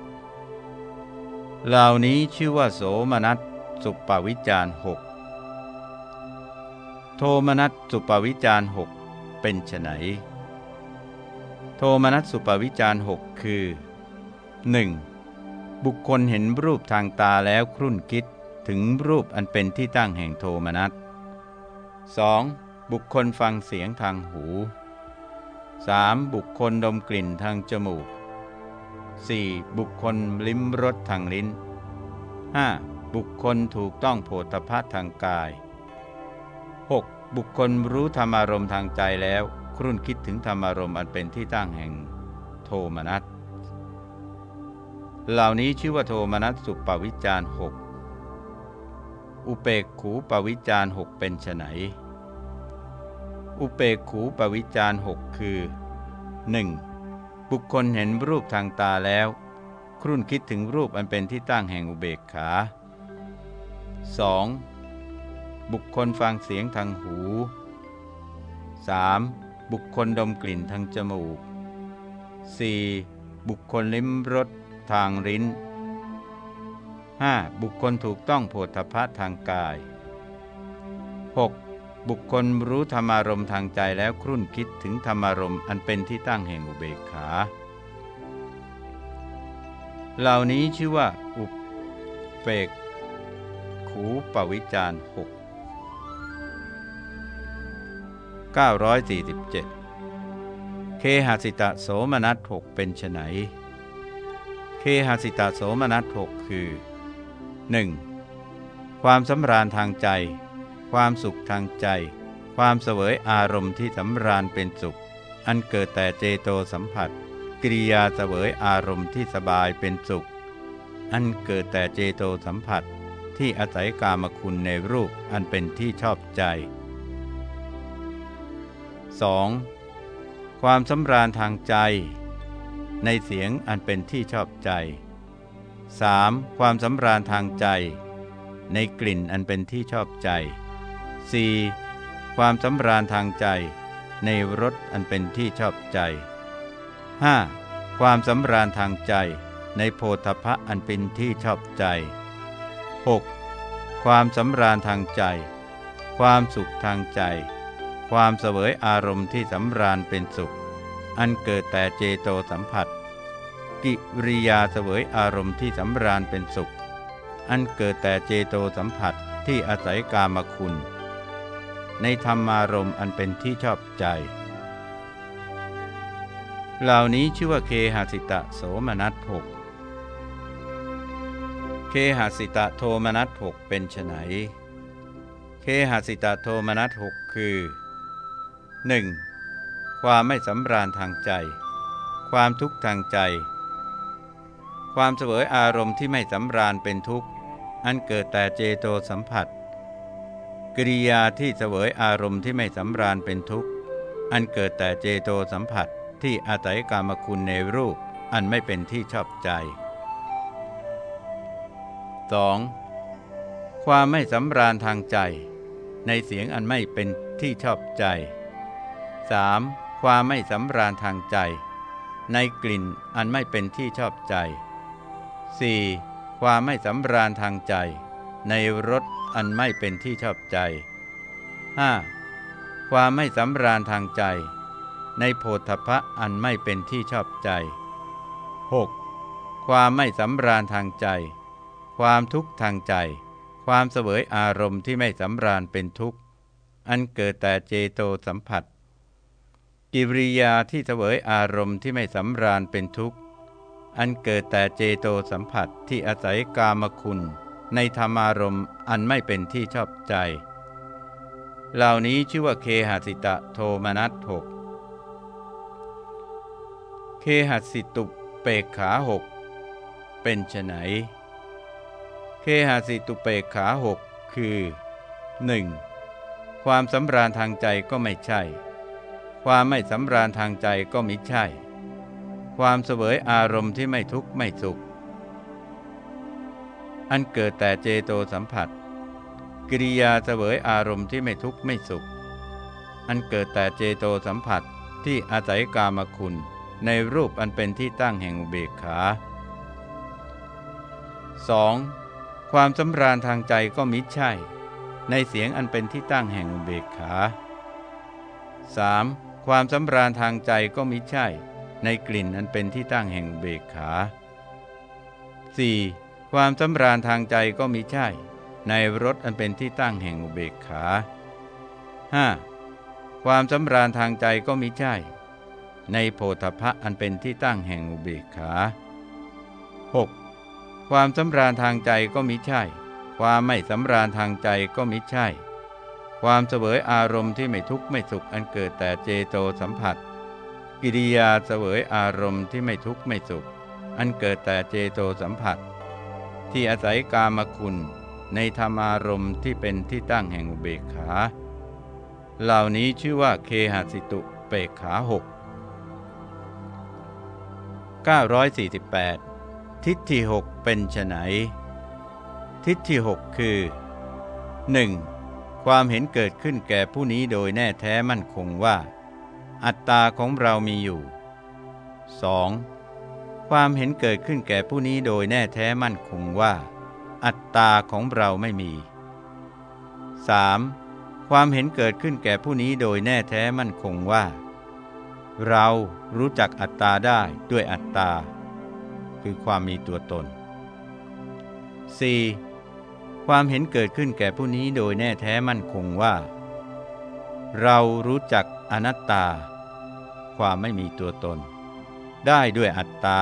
เหล่านี้ชื่อว่าโสมนัสสุปวิจารหกโทมนัสสุปวิจารหกเป็นไฉนโทมนัสสุปวิจารหกคือ 1. บุคคลเห็นรูปทางตาแล้วครุ่นคิดถึงรูปอันเป็นที่ตั้งแห่งโทมนัส 2. บุคคลฟังเสียงทางหู 3. บุคคลดมกลิ่นทางจมูก 4. บุคคลลิ้มรสทางลิ้น 5. บุคคลถูกต้องโผฏฐัทางกาย 6. บุคคลรู้ธรรมารมณ์ทางใจแล้ว ครุ่นคิดถึงธรรมารมณ์อันเป็นที่ตั้งแห่งโทมนัส เหล่านี้ชื่อว่าโทมนัสสุปวิจารหกอุเปกขูปวิจารหกเป็นไน อุเปกขูปวิจารหกคือ 1. บุคคลเห็นรูปทางตาแล้ว ครุ่นคิดถึงรูปอันเป็นที่ตั้งแห่งอุเบกขา 2. บุคคลฟังเสียงทางหู 3. บุคคลดมกลิ่นทางจมูก 4. บุคคลลิ้มรสทางลิ้น 5. บุคคลถูกต้องโผฏฐัพทางกาย 6. บุคคลรู้ธรรมารมทางใจแล้วครุ่นคิดถึงธรรมารมอันเป็นที่ตั้งแห่งอุเบกขา เหล่านี้ชื่อว่า อุเปกขูปวิจารหก947 เคหสิตะโสมนัสหกเป็นไนเคหสิตะโสมนัสหกคือ 1. ความสำราญทางใจ ความสุขทางใจ ความเสวยอารมณ์ที่สำราญเป็นสุข อันเกิดแต่เจโตสัมผัส กิริยาเสวยอารมณ์ที่สบายเป็นสุข อันเกิดแต่เจโตสัมผัส ที่อาศัยกามคุณในรูปอันเป็นที่ชอบใจ 2. ความสำราญทางใจ ในเสียงอันเป็นที่ชอบใจ 3. ความสำราญทางใจ ในกลิ่นอันเป็นที่ชอบใจ 4. ความสำราญทางใจในรสอันเป็นที่ชอบใจ 5. ความสำราญทางใจในโพธพะอันเป็นที่ชอบใจ 6. ความสำราญทางใจ ความสุขทางใจ ความเสวยอารมณ์ที่สำราญเป็นสุข อันเกิดแต่เจโตสัมผัส กิริยาเสวยอารมณ์ที่สำราญเป็นสุข อันเกิดแต่เจโตสัมผัสที่อาศัยกามคุณ ในธรรมารมณ์อันเป็นที่ชอบใจ เหล่านี้ชื่อว่าเคหสิตะโสมนัสหกเคหสิตะโทมนัสหกเป็นไนเคหสิตะโทมนัสหกคือ 1. ความไม่สำราญทางใจ ความทุกข์ทางใจ ความเสวยอารมณ์ที่ไม่สำราญเป็นทุกข์ อันเกิดแต่เจโตสัมผัส กิริยาที่เสวยอารมณ์ที่ไม่สำราญเป็นทุกข์ อันเกิดแต่เจโตสัมผัสที่อาศัยกามคุณในรูปอันไม่เป็นที่ชอบใจ 2. ความไม่สำราญทางใจ ในเสียงอันไม่เป็นที่ชอบใจ 3. ความไม่สำราญทางใจ ในกลิ่นอันไม่เป็นที่ชอบใจ 4. ความไม่สำราญทางใจ ในรส อันไม่เป็นที่ชอบใจ 5. ความไม่สำราญทางใจ ในโพธพะอันไม่เป็นที่ชอบใจ 6. ความไม่สำราญทางใจ ความทุกข์ทางใจ ความเสวยอารมณ์ที่ไม่สำราญเป็นทุกข์ อันเกิดแต่เจโตสัมผัส กิริยาที่เสวยอารมณ์ที่ไม่สำราญเป็นทุกข์ อันเกิดแต่เจโตสัมผัสที่อาศัยกามคุณ ในธรรมารมณ์อันไม่เป็นที่ชอบใจ เหล่านี้ชื่อว่าเคหสิตะโทมนัสหกเคหสิตุเปกขาหกเป็นไนเคหสิตุเปกขาหกคือ 1. ความสำราญทางใจก็ไม่ใช่ ความไม่สำราญทางใจก็มิใช่ ความเสวยอารมณ์ที่ไม่ทุกข์ไม่สุข อันเกิดแต่เจโตสัมผัส กิริยาเสวยอารมณ์ที่ไม่ทุกข์ไม่สุข อันเกิดแต่เจโตสัมผัสที่อาศัยกามคุณ ในรูปอันเป็นที่ตั้งแห่งอุเบกขา 2. ความสำราญทางใจก็มิใช่ ในเสียงอันเป็นที่ตั้งแห่งอุเบกขา 3. ความสำราญทางใจก็มิใช่ ในกลิ่นอันเป็นที่ตั้งแห่งอุเบกขา 4. ความสำราญทางใจก็มิใช่ ในรสอันเป็นที่ตั้งแห่งอุเบกขา 5. ความสำราญทางใจก็มิใช่ ในโพธพะอันเป็นที่ตั้งแห่งอุเบกขา 6. ความสำราญทางใจก็มิใช่ ความไม่สำราญทางใจก็มิใช่ ความเสวยอารมณ์ที่ไม่ทุกข์ไม่สุขอันเกิดแต่เจโตสัมผัส กิริยาเสวยอารมณ์ที่ไม่ทุกข์ไม่สุข อันเกิดแต่เจโตสัมผัส ที่อาศัยกามคุณ ในธรรมารมณ์ที่เป็นที่ตั้งแห่งอุเบกขา เหล่านี้ชื่อว่าเคหสิตุเปกขาหก948 ทิฏฐิหกเป็นไนทิฏฐิหกคือ 1. ความเห็นเกิดขึ้นแก่ผู้นี้โดยแน่แท้มั่นคงว่า อัตตาของเรามีอยู่ 2. ความเห็นเกิดขึ้นแก่ผู้นี้โดยแน่แท้มั่นคงว่า อัตตาของเราไม่มี 3. ความเห็นเกิดขึ้นแก่ผู้นี้โดยแน่แท้มั่นคงว่า เรารู้จักอัตตาได้ด้วยอัตตา คือความมีตัวตน 4. ความเห็นเกิดขึ้นแก่ผู้นี้โดยแน่แท้มั่นคงว่า เรารู้จักอนัตตา ความไม่มีตัวตน ได้ด้วยอัตตา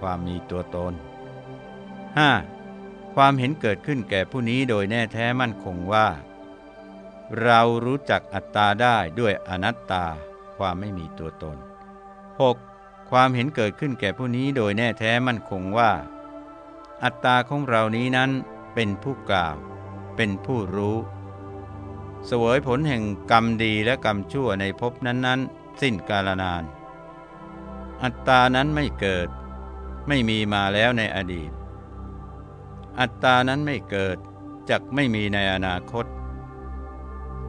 ความมีตัวตน 5. ความเห็นเกิดขึ้นแก่ผู้นี้โดยแน่แท้มั่นคงว่า เรารู้จักอัตตาได้ด้วยอนัตตา ความไม่มีตัวตน 6. ความเห็นเกิดขึ้นแก่ผู้นี้โดยแน่แท้มั่นคงว่า อัตตาของเรานี้นั้นเป็นผู้กล่าว เป็นผู้รู้ เสวยผลแห่งกรรมดีและกรรมชั่วในภพนั้นๆ สิ้นกาลนาน อัตตานั้นไม่เกิด ไม่มีมาแล้วในอดีต อัตตานั้นไม่เกิดจักไม่มีในอนาคต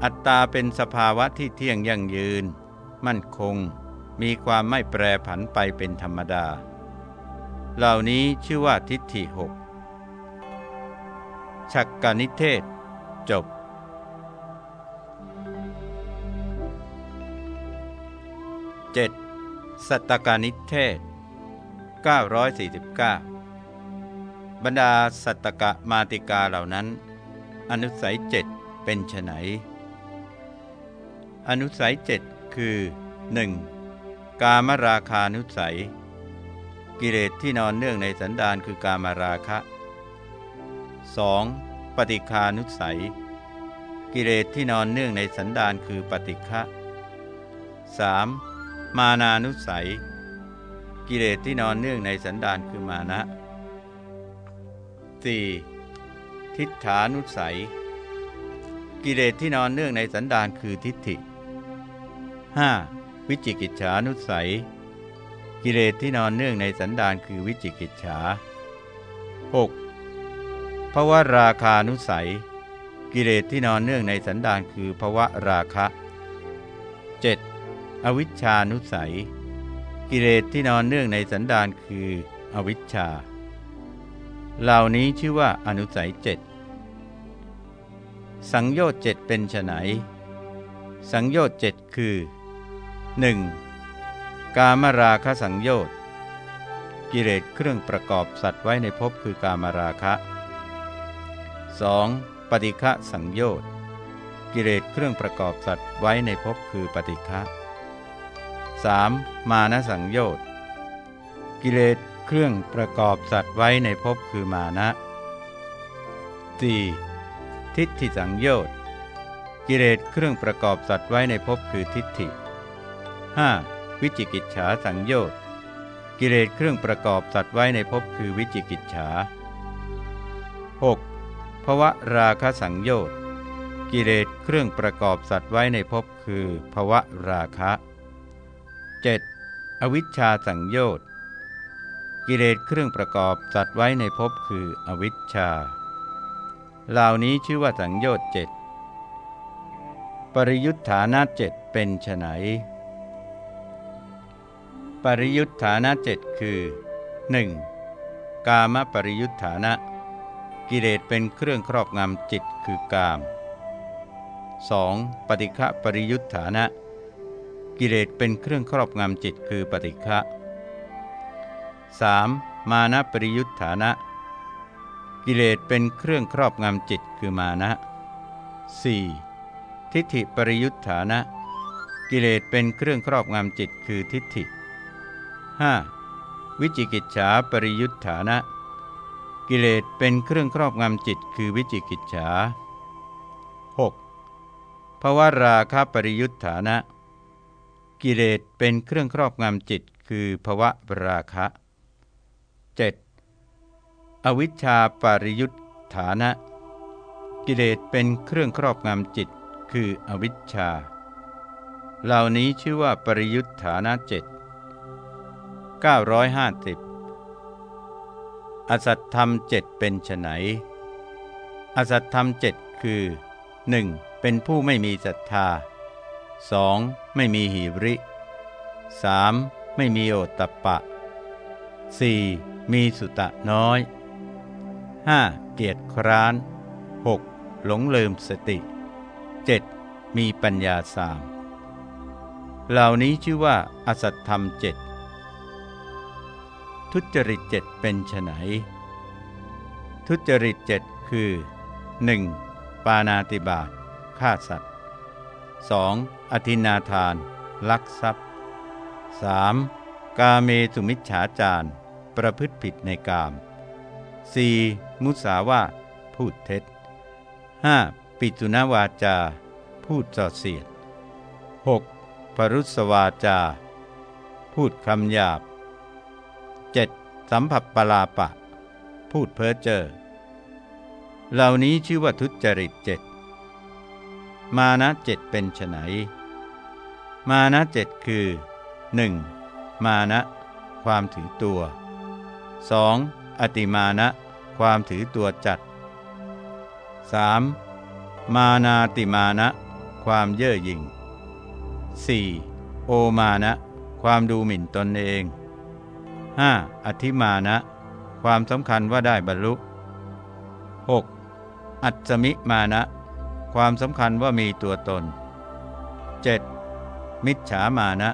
อัตตาเป็นสภาวะที่เที่ยงยั่งยืน มั่นคง มีความไม่แปรผันไปเป็นธรรมดา เหล่านี้ชื่อว่าทิฏฐิหกชักกนิเทศ จบ 7. สัตตกานิเทศ 949 บรรดาสัตตกะมาติกาเหล่านั้น อนุสัยเจ็ดเป็นไฉนอนุสัยเจ็ดคือ 1. กามราคานุสัย กิเลสที่นอนเนื่องในสันดานคือกามราคะ 2. ปฏิคานุสัย กิเลสที่นอนเนื่องในสันดานคือปฏิฆะ 3. มานานุสัย กิเลสที่นอนเนื่องในสันดานคือมานะ 4. ทิฏฐานุสัย กิเลสที่นอนเนื่องในสันดานคือทิฏฐิ 5. วิจิกิจฉานุสัย กิเลสที่นอนเนื่องในสันดานคือวิจิกิจฉา 6. ภวราคานุสัย กิเลสที่นอนเนื่องในสันดานคือภวราคะ อวิชชานุสัย กิเลสที่นอนเนื่องในสันดานคืออวิชชา เหล่านี้ชื่อว่าอนุสัยเจ็ดสังโยชน์เจ็ดเป็นไนสังโยชน์เจ็ดคือ 1. กามราคะสังโยชน์กิเลสเครื่องประกอบสัตว์ไว้ในภพคือกามราคะ 2. ปฏิฆะสังโยชน์กิเลสเครื่องประกอบสัตว์ไว้ในภพคือปฏิฆะ 3. มานะสังโยชน์กิเลสเครื่องประกอบสัตว์ไว้ในภพคือมานะ 4. ทิฏฐิสังโยชน์กิเลสเครื่องประกอบสัตว์ไว้ในภพคือทิฏฐิ 5. วิจิกิจฉาสังโยชน์กิเลสเครื่องประกอบสัตว์ไว้ในภพคือวิจิกิจฉา 6. ภวะราคะสังโยชน์กิเลสเครื่องประกอบสัตว์ไว้ในภพคือภวะราคะ 7. อวิชชาสังโยชน์กิเลสเครื่องประกอบสัตว์ไว้ในภพคืออวิชชา เหล่านี้ชื่อว่าสังโยชน์เจ็ดปริยุทธานาเจ็ดเป็นไฉนปริยุทธานะเจ็ดคือ 1. กามปริยุทธานะ กิเลสเป็นเครื่องครอบงำจิตคือกาม 2. ปฏิฆะปริยุทธานะ กิเลสเป็นเครื่องครอบงำจิตคือปฏิฆะ 3. มานะปริยุทธานะ กิเลสเป็นเครื่องครอบงำจิตคือมานะ 4. ทิฏฐิปริยุทธานะ กิเลสเป็นเครื่องครอบงำจิตคือทิฏฐิ 5. วิจิกิจฉาปริยุทธานะ กิเลสเป็นเครื่องครอบงำจิตคือวิจิกิจฉา 6. ภวราคาปริยุทธานะ กิเลสเป็นเครื่องครอบงำจิตคือภวะราคะ 7. อวิชชาปริยุทธานะ กิเลสเป็นเครื่องครอบงำจิต คืออวิชชา เหล่านี้ชื่อว่าปริยุทธานะเจ็ด950 อสัตธรรมเจ็ดเป็นไฉนอสัตธรรมเจ็ดคือ 1. เป็นผู้ไม่มีศรัทธา 2. ไม่มีหีริ 3. ไม่มีโอตตะปะ 4. มีสุตะน้อย 5. เกียรติคร้าน 6. หลงลืมสติ 7. มีปัญญาสามเหล่านี้ชื่อว่าอสัตธรรมเจ็ดทุจริตเจ็ดเป็นไฉนทุจริตเจ็ดคือ 1. ปานาติบาตฆ่าสัตว์ 2. อธินาทาน ลักทรัพย์ 3. กาเมสุมิชฉาจารประพฤติผิดในกาม 4. มุสาวาทพูดเท็จ 5. ปิตุนวาจา พูดส่อเสียด 6. ปรุสวาจา พูดคำหยาบ 7. สัมผัสปลาปะ พูดเพ้อเจ้อเหล่านี้ชื่อว่าทุจริตเจ็ด มานะเจ็ดเป็นไฉนมานะเจ็ดคือ 1. มานะ ความถือตัว 2. อติมานะ ความถือตัวจัด 3. มานาติมานะ ความเย่อหยิ่ง 4. โอมานะ ความดูหมิ่นตนเอง 5. อธิมานะ ความสำคัญว่าได้บรรลุ 6. อัจสมิมานะ ความสำคัญว่ามีตัวตน 7. มิจฉามานะ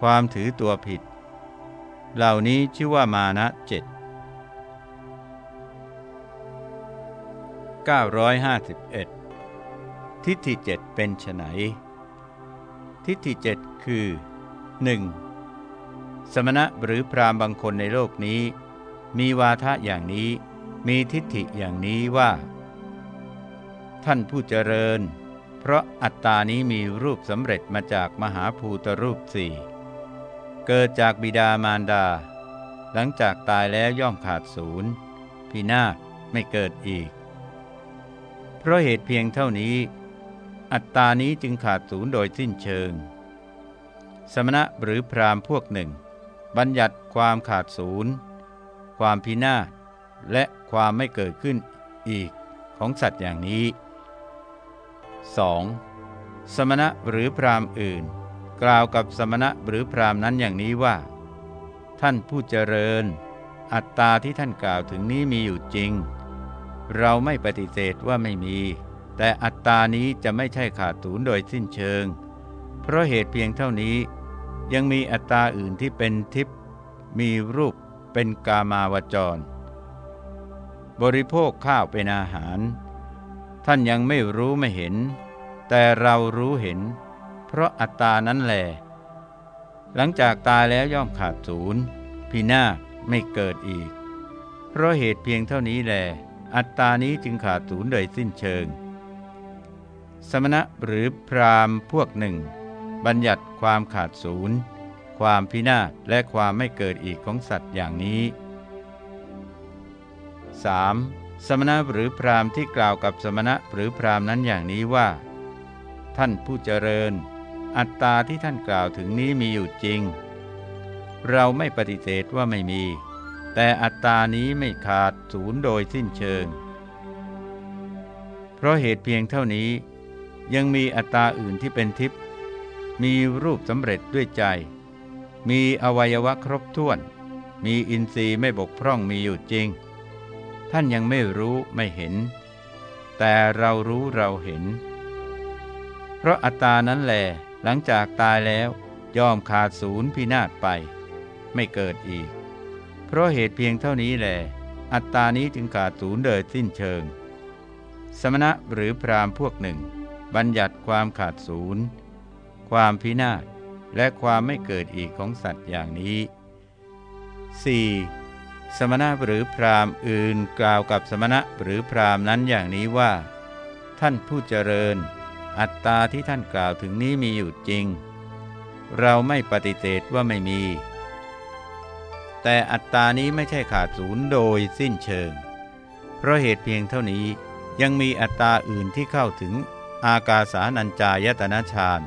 ความถือตัวผิด เหล่านี้ชื่อว่ามานะเจ็ด951 ทิฏฐิเจ็ดเป็นไฉนทิฏฐิเจ็ดคือ 1. สมณะหรือพรามบางคนในโลกนี้ มีวาทะอย่างนี้ มีทิฏฐิอย่างนี้ว่า ท่านผู้เจริญ เพราะอัตตานี้มีรูปสำเร็จมาจากมหาภูตรูปสี่เกิดจากบิดามารดา หลังจากตายแล้วย่อมขาดศูนย์พินาศไม่เกิดอีก เพราะเหตุเพียงเท่านี้ อัตตานี้จึงขาดศูนย์โดยสิ้นเชิง สมณะหรือพรามพวกหนึ่ง บัญญัติความขาดศูนย์ความพินาศและความไม่เกิดขึ้นอีกของสัตว์อย่างนี้ 2. สมณะหรือพรามอื่น กล่าวกับสมณะหรือพรามนั้นอย่างนี้ว่า ท่านผู้เจริญ อัตตาที่ท่านกล่าวถึงนี้มีอยู่จริง เราไม่ปฏิเสธว่าไม่มี แต่อัตตานี้จะไม่ใช่ขาดศูนย์โดยสิ้นเชิง เพราะเหตุเพียงเท่านี้ ยังมีอัตตาอื่นที่เป็นทิพย์มีรูปเป็นกามาวจร บริโภคข้าวเป็นอาหาร ท่านยังไม่รู้ไม่เห็น แต่เรารู้เห็น เพราะอัตตานั้นแหลหลังจากตายแล้วย่อมขาดศูนย์พินาศไม่เกิดอีก เพราะเหตุเพียงเท่านี้แหลอัตตานี้จึงขาดศูนย์โดยสิ้นเชิง สมณะหรือพรามพวกหนึ่ง บัญญัติความขาดศูนย์ความพินาศและความไม่เกิดอีกของสัตว์อย่างนี้ 3. สมณะหรือพรามที่กล่าวกับสมณะหรือพรามนั้นอย่างนี้ว่า ท่านผู้เจริญ อัตตาที่ท่านกล่าวถึงนี้มีอยู่จริง เราไม่ปฏิเสธว่าไม่มี แต่อัตตานี้ไม่ขาดศูนย์โดยสิ้นเชิง เพราะเหตุเพียงเท่านี้ยังมีอัตตาอื่นที่เป็นทิพย์มีรูปสำเร็จด้วยใจ มีอวัยวะครบถ้วน มีอินทรีย์ไม่บกพร่องมีอยู่จริง ท่านยังไม่รู้ไม่เห็น แต่เรารู้เราเห็น เพราะอัตตานั้นแหลหลังจากตายแล้วย่อมขาดศูนย์พินาศไป ไม่เกิดอีก เพราะเหตุเพียงเท่านี้แหลอัตตานี้จึงขาดศูนย์โดยสิ้นเชิง สมณะหรือพรามพวกหนึ่ง บัญญัติความขาดศูนย์ ความพินาศและความไม่เกิดอีกของสัตว์อย่างนี้ 4. สมณะหรือพรามอื่นกล่าวกับสมณะหรือพรามนั้นอย่างนี้ว่า ท่านผู้เจริญ อัตตาที่ท่านกล่าวถึงนี้มีอยู่จริง เราไม่ปฏิเสธว่าไม่มี แต่อัตตานี้ไม่ใช่ขาดศูนย์โดยสิ้นเชิง เพราะเหตุเพียงเท่านี้ยังมีอัตตาอื่นที่เข้าถึงอากาสานัญจายตนะฌาน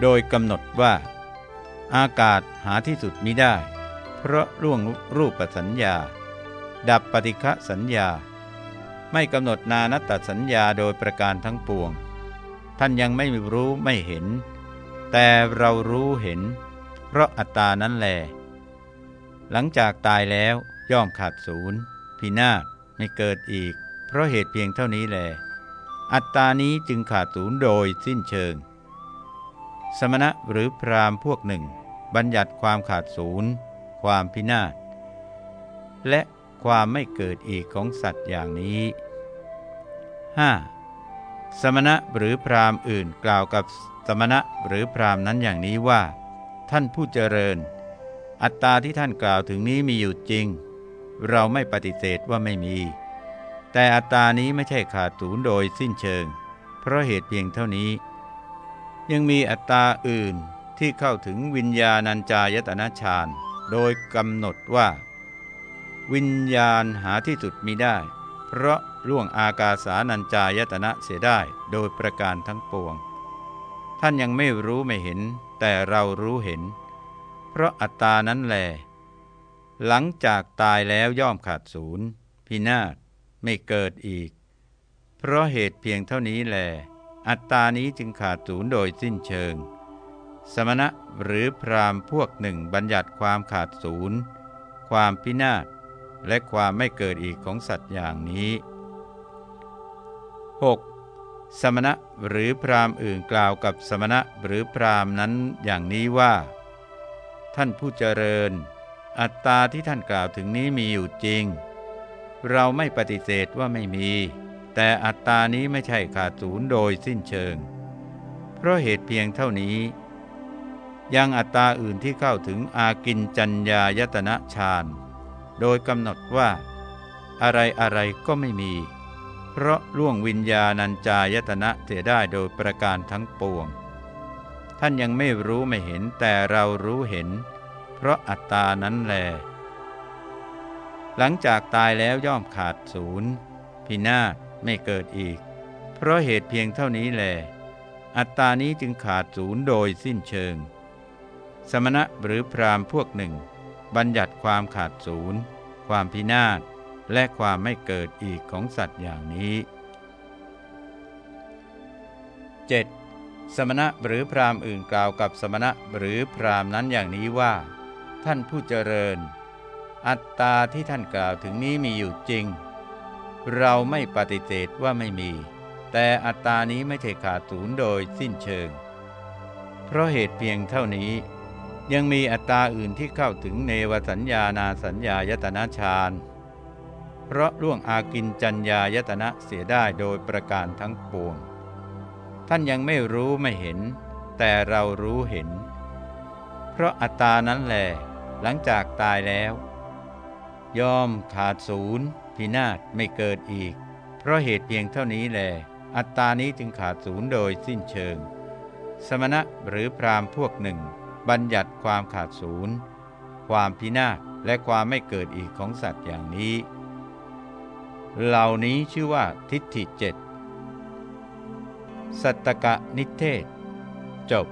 โดยกำหนดว่า อากาศหาที่สุดมิได้ เพราะร่วงรูปสัญญา ดับปฏิฆะสัญญา ไม่กำหนดนานัตตสัญญาโดยประการทั้งปวง ท่านยังไม่รู้ไม่เห็น แต่เรารู้เห็น เพราะอัตตานั้นแล หลังจากตายแล้วย่อมขาดศูนย์พินาศไม่เกิดอีก เพราะเหตุเพียงเท่านี้แล อัตตานี้จึงขาดศูนย์โดยสิ้นเชิง สมณะหรือพรามพวกหนึ่ง บัญญัติความขาดศูนย์ ความพินาศ และความไม่เกิดอีกของสัตว์อย่างนี้ 5. สมณะหรือพรามอื่นกล่าวกับสมณะหรือพรามนั้นอย่างนี้ว่า ท่านผู้เจริญ อัตตาที่ท่านกล่าวถึงนี้มีอยู่จริง เราไม่ปฏิเสธว่าไม่มี แต่อัตตานี้ไม่ใช่ขาดศูนย์โดยสิ้นเชิง เพราะเหตุเพียงเท่านี้ ยังมีอัตตาอื่นที่เข้าถึงวิญญาณัญจายตนะฌาน โดยกำหนดว่า วิญญาณหาที่สุดมีได้ เพราะล่วงอากาสานัญจายตนะเสียได้โดยประการทั้งปวง ท่านยังไม่รู้ไม่เห็น แต่เรารู้เห็น เพราะอัตตานั้นแหลหลังจากตายแล้วย่อมขาดศูนย์ พินาศไม่เกิดอีก เพราะเหตุเพียงเท่านี้แหลอัตตานี้จึงขาดศูนย์โดยสิ้นเชิง สมณะหรือพรามพวกหนึ่งบัญญัติความขาดศูนย์ ความพินาศ และความไม่เกิดอีกของสัตว์อย่างนี้ 6. สมณะหรือพรามอื่นกล่าวกับสมณะหรือพรามนั้นอย่างนี้ว่า ท่านผู้เจริญ อัตตาที่ท่านกล่าวถึงนี้มีอยู่จริง เราไม่ปฏิเสธว่าไม่มี แต่อัตตานี้ไม่ใช่ขาดศูนย์โดยสิ้นเชิง เพราะเหตุเพียงเท่านี้ ยังอัตตาอื่นที่เข้าถึงอากินจัญญายตนะฌานโดยกำหนดว่า อะไรอะไรก็ไม่มี เพราะล่วงวิญญาณัญจายตนะเสียได้โดยประการทั้งปวง ท่านยังไม่รู้ไม่เห็นแต่เรารู้เห็น เพราะอัตตานั้นแล หลังจากตายแล้วย่อมขาดศูนย์พินาศไม่เกิดอีก เพราะเหตุเพียงเท่านี้แล อัตตานี้จึงขาดศูนย์โดยสิ้นเชิง สมณะหรือพรามพวกหนึ่ง บัญญัติความขาดศูนย์ ความพินาศ และความไม่เกิดอีกของสัตว์อย่างนี้ 7. สมณะหรือพรามอื่นกล่าวกับสมณะหรือพรามนั้นอย่างนี้ว่า ท่านผู้เจริญ อัตตาที่ท่านกล่าวถึงนี้มีอยู่จริง เราไม่ปฏิเสธว่าไม่มี แต่อัตตานี้ไม่ใช่ขาดศูนย์โดยสิ้นเชิง เพราะเหตุเพียงเท่านี้ ยังมีอัตตาอื่นที่เข้าถึงเนวสัญญานาสัญญายตนะฌานเพราะล่วงอากินจัญญายตนะเสียได้โดยประการทั้งปวง ท่านยังไม่รู้ไม่เห็น แต่เรารู้เห็น เพราะอัตตานั้นแหลหลังจากตายแล้ว ยอมขาดศูนย์พินาศไม่เกิดอีก เพราะเหตุเพียงเท่านี้แหลอัตตานี้จึงขาดศูนย์โดยสิ้นเชิง สมณะหรือพรามพวกหนึ่ง บัญญัติความขาดศูนย์ ความพินาศและความไม่เกิดอีกของสัตว์อย่างนี้ เหล่านี้ชื่อว่าทิฏฐิเจ็ดสัตตกะนิเทศ จบ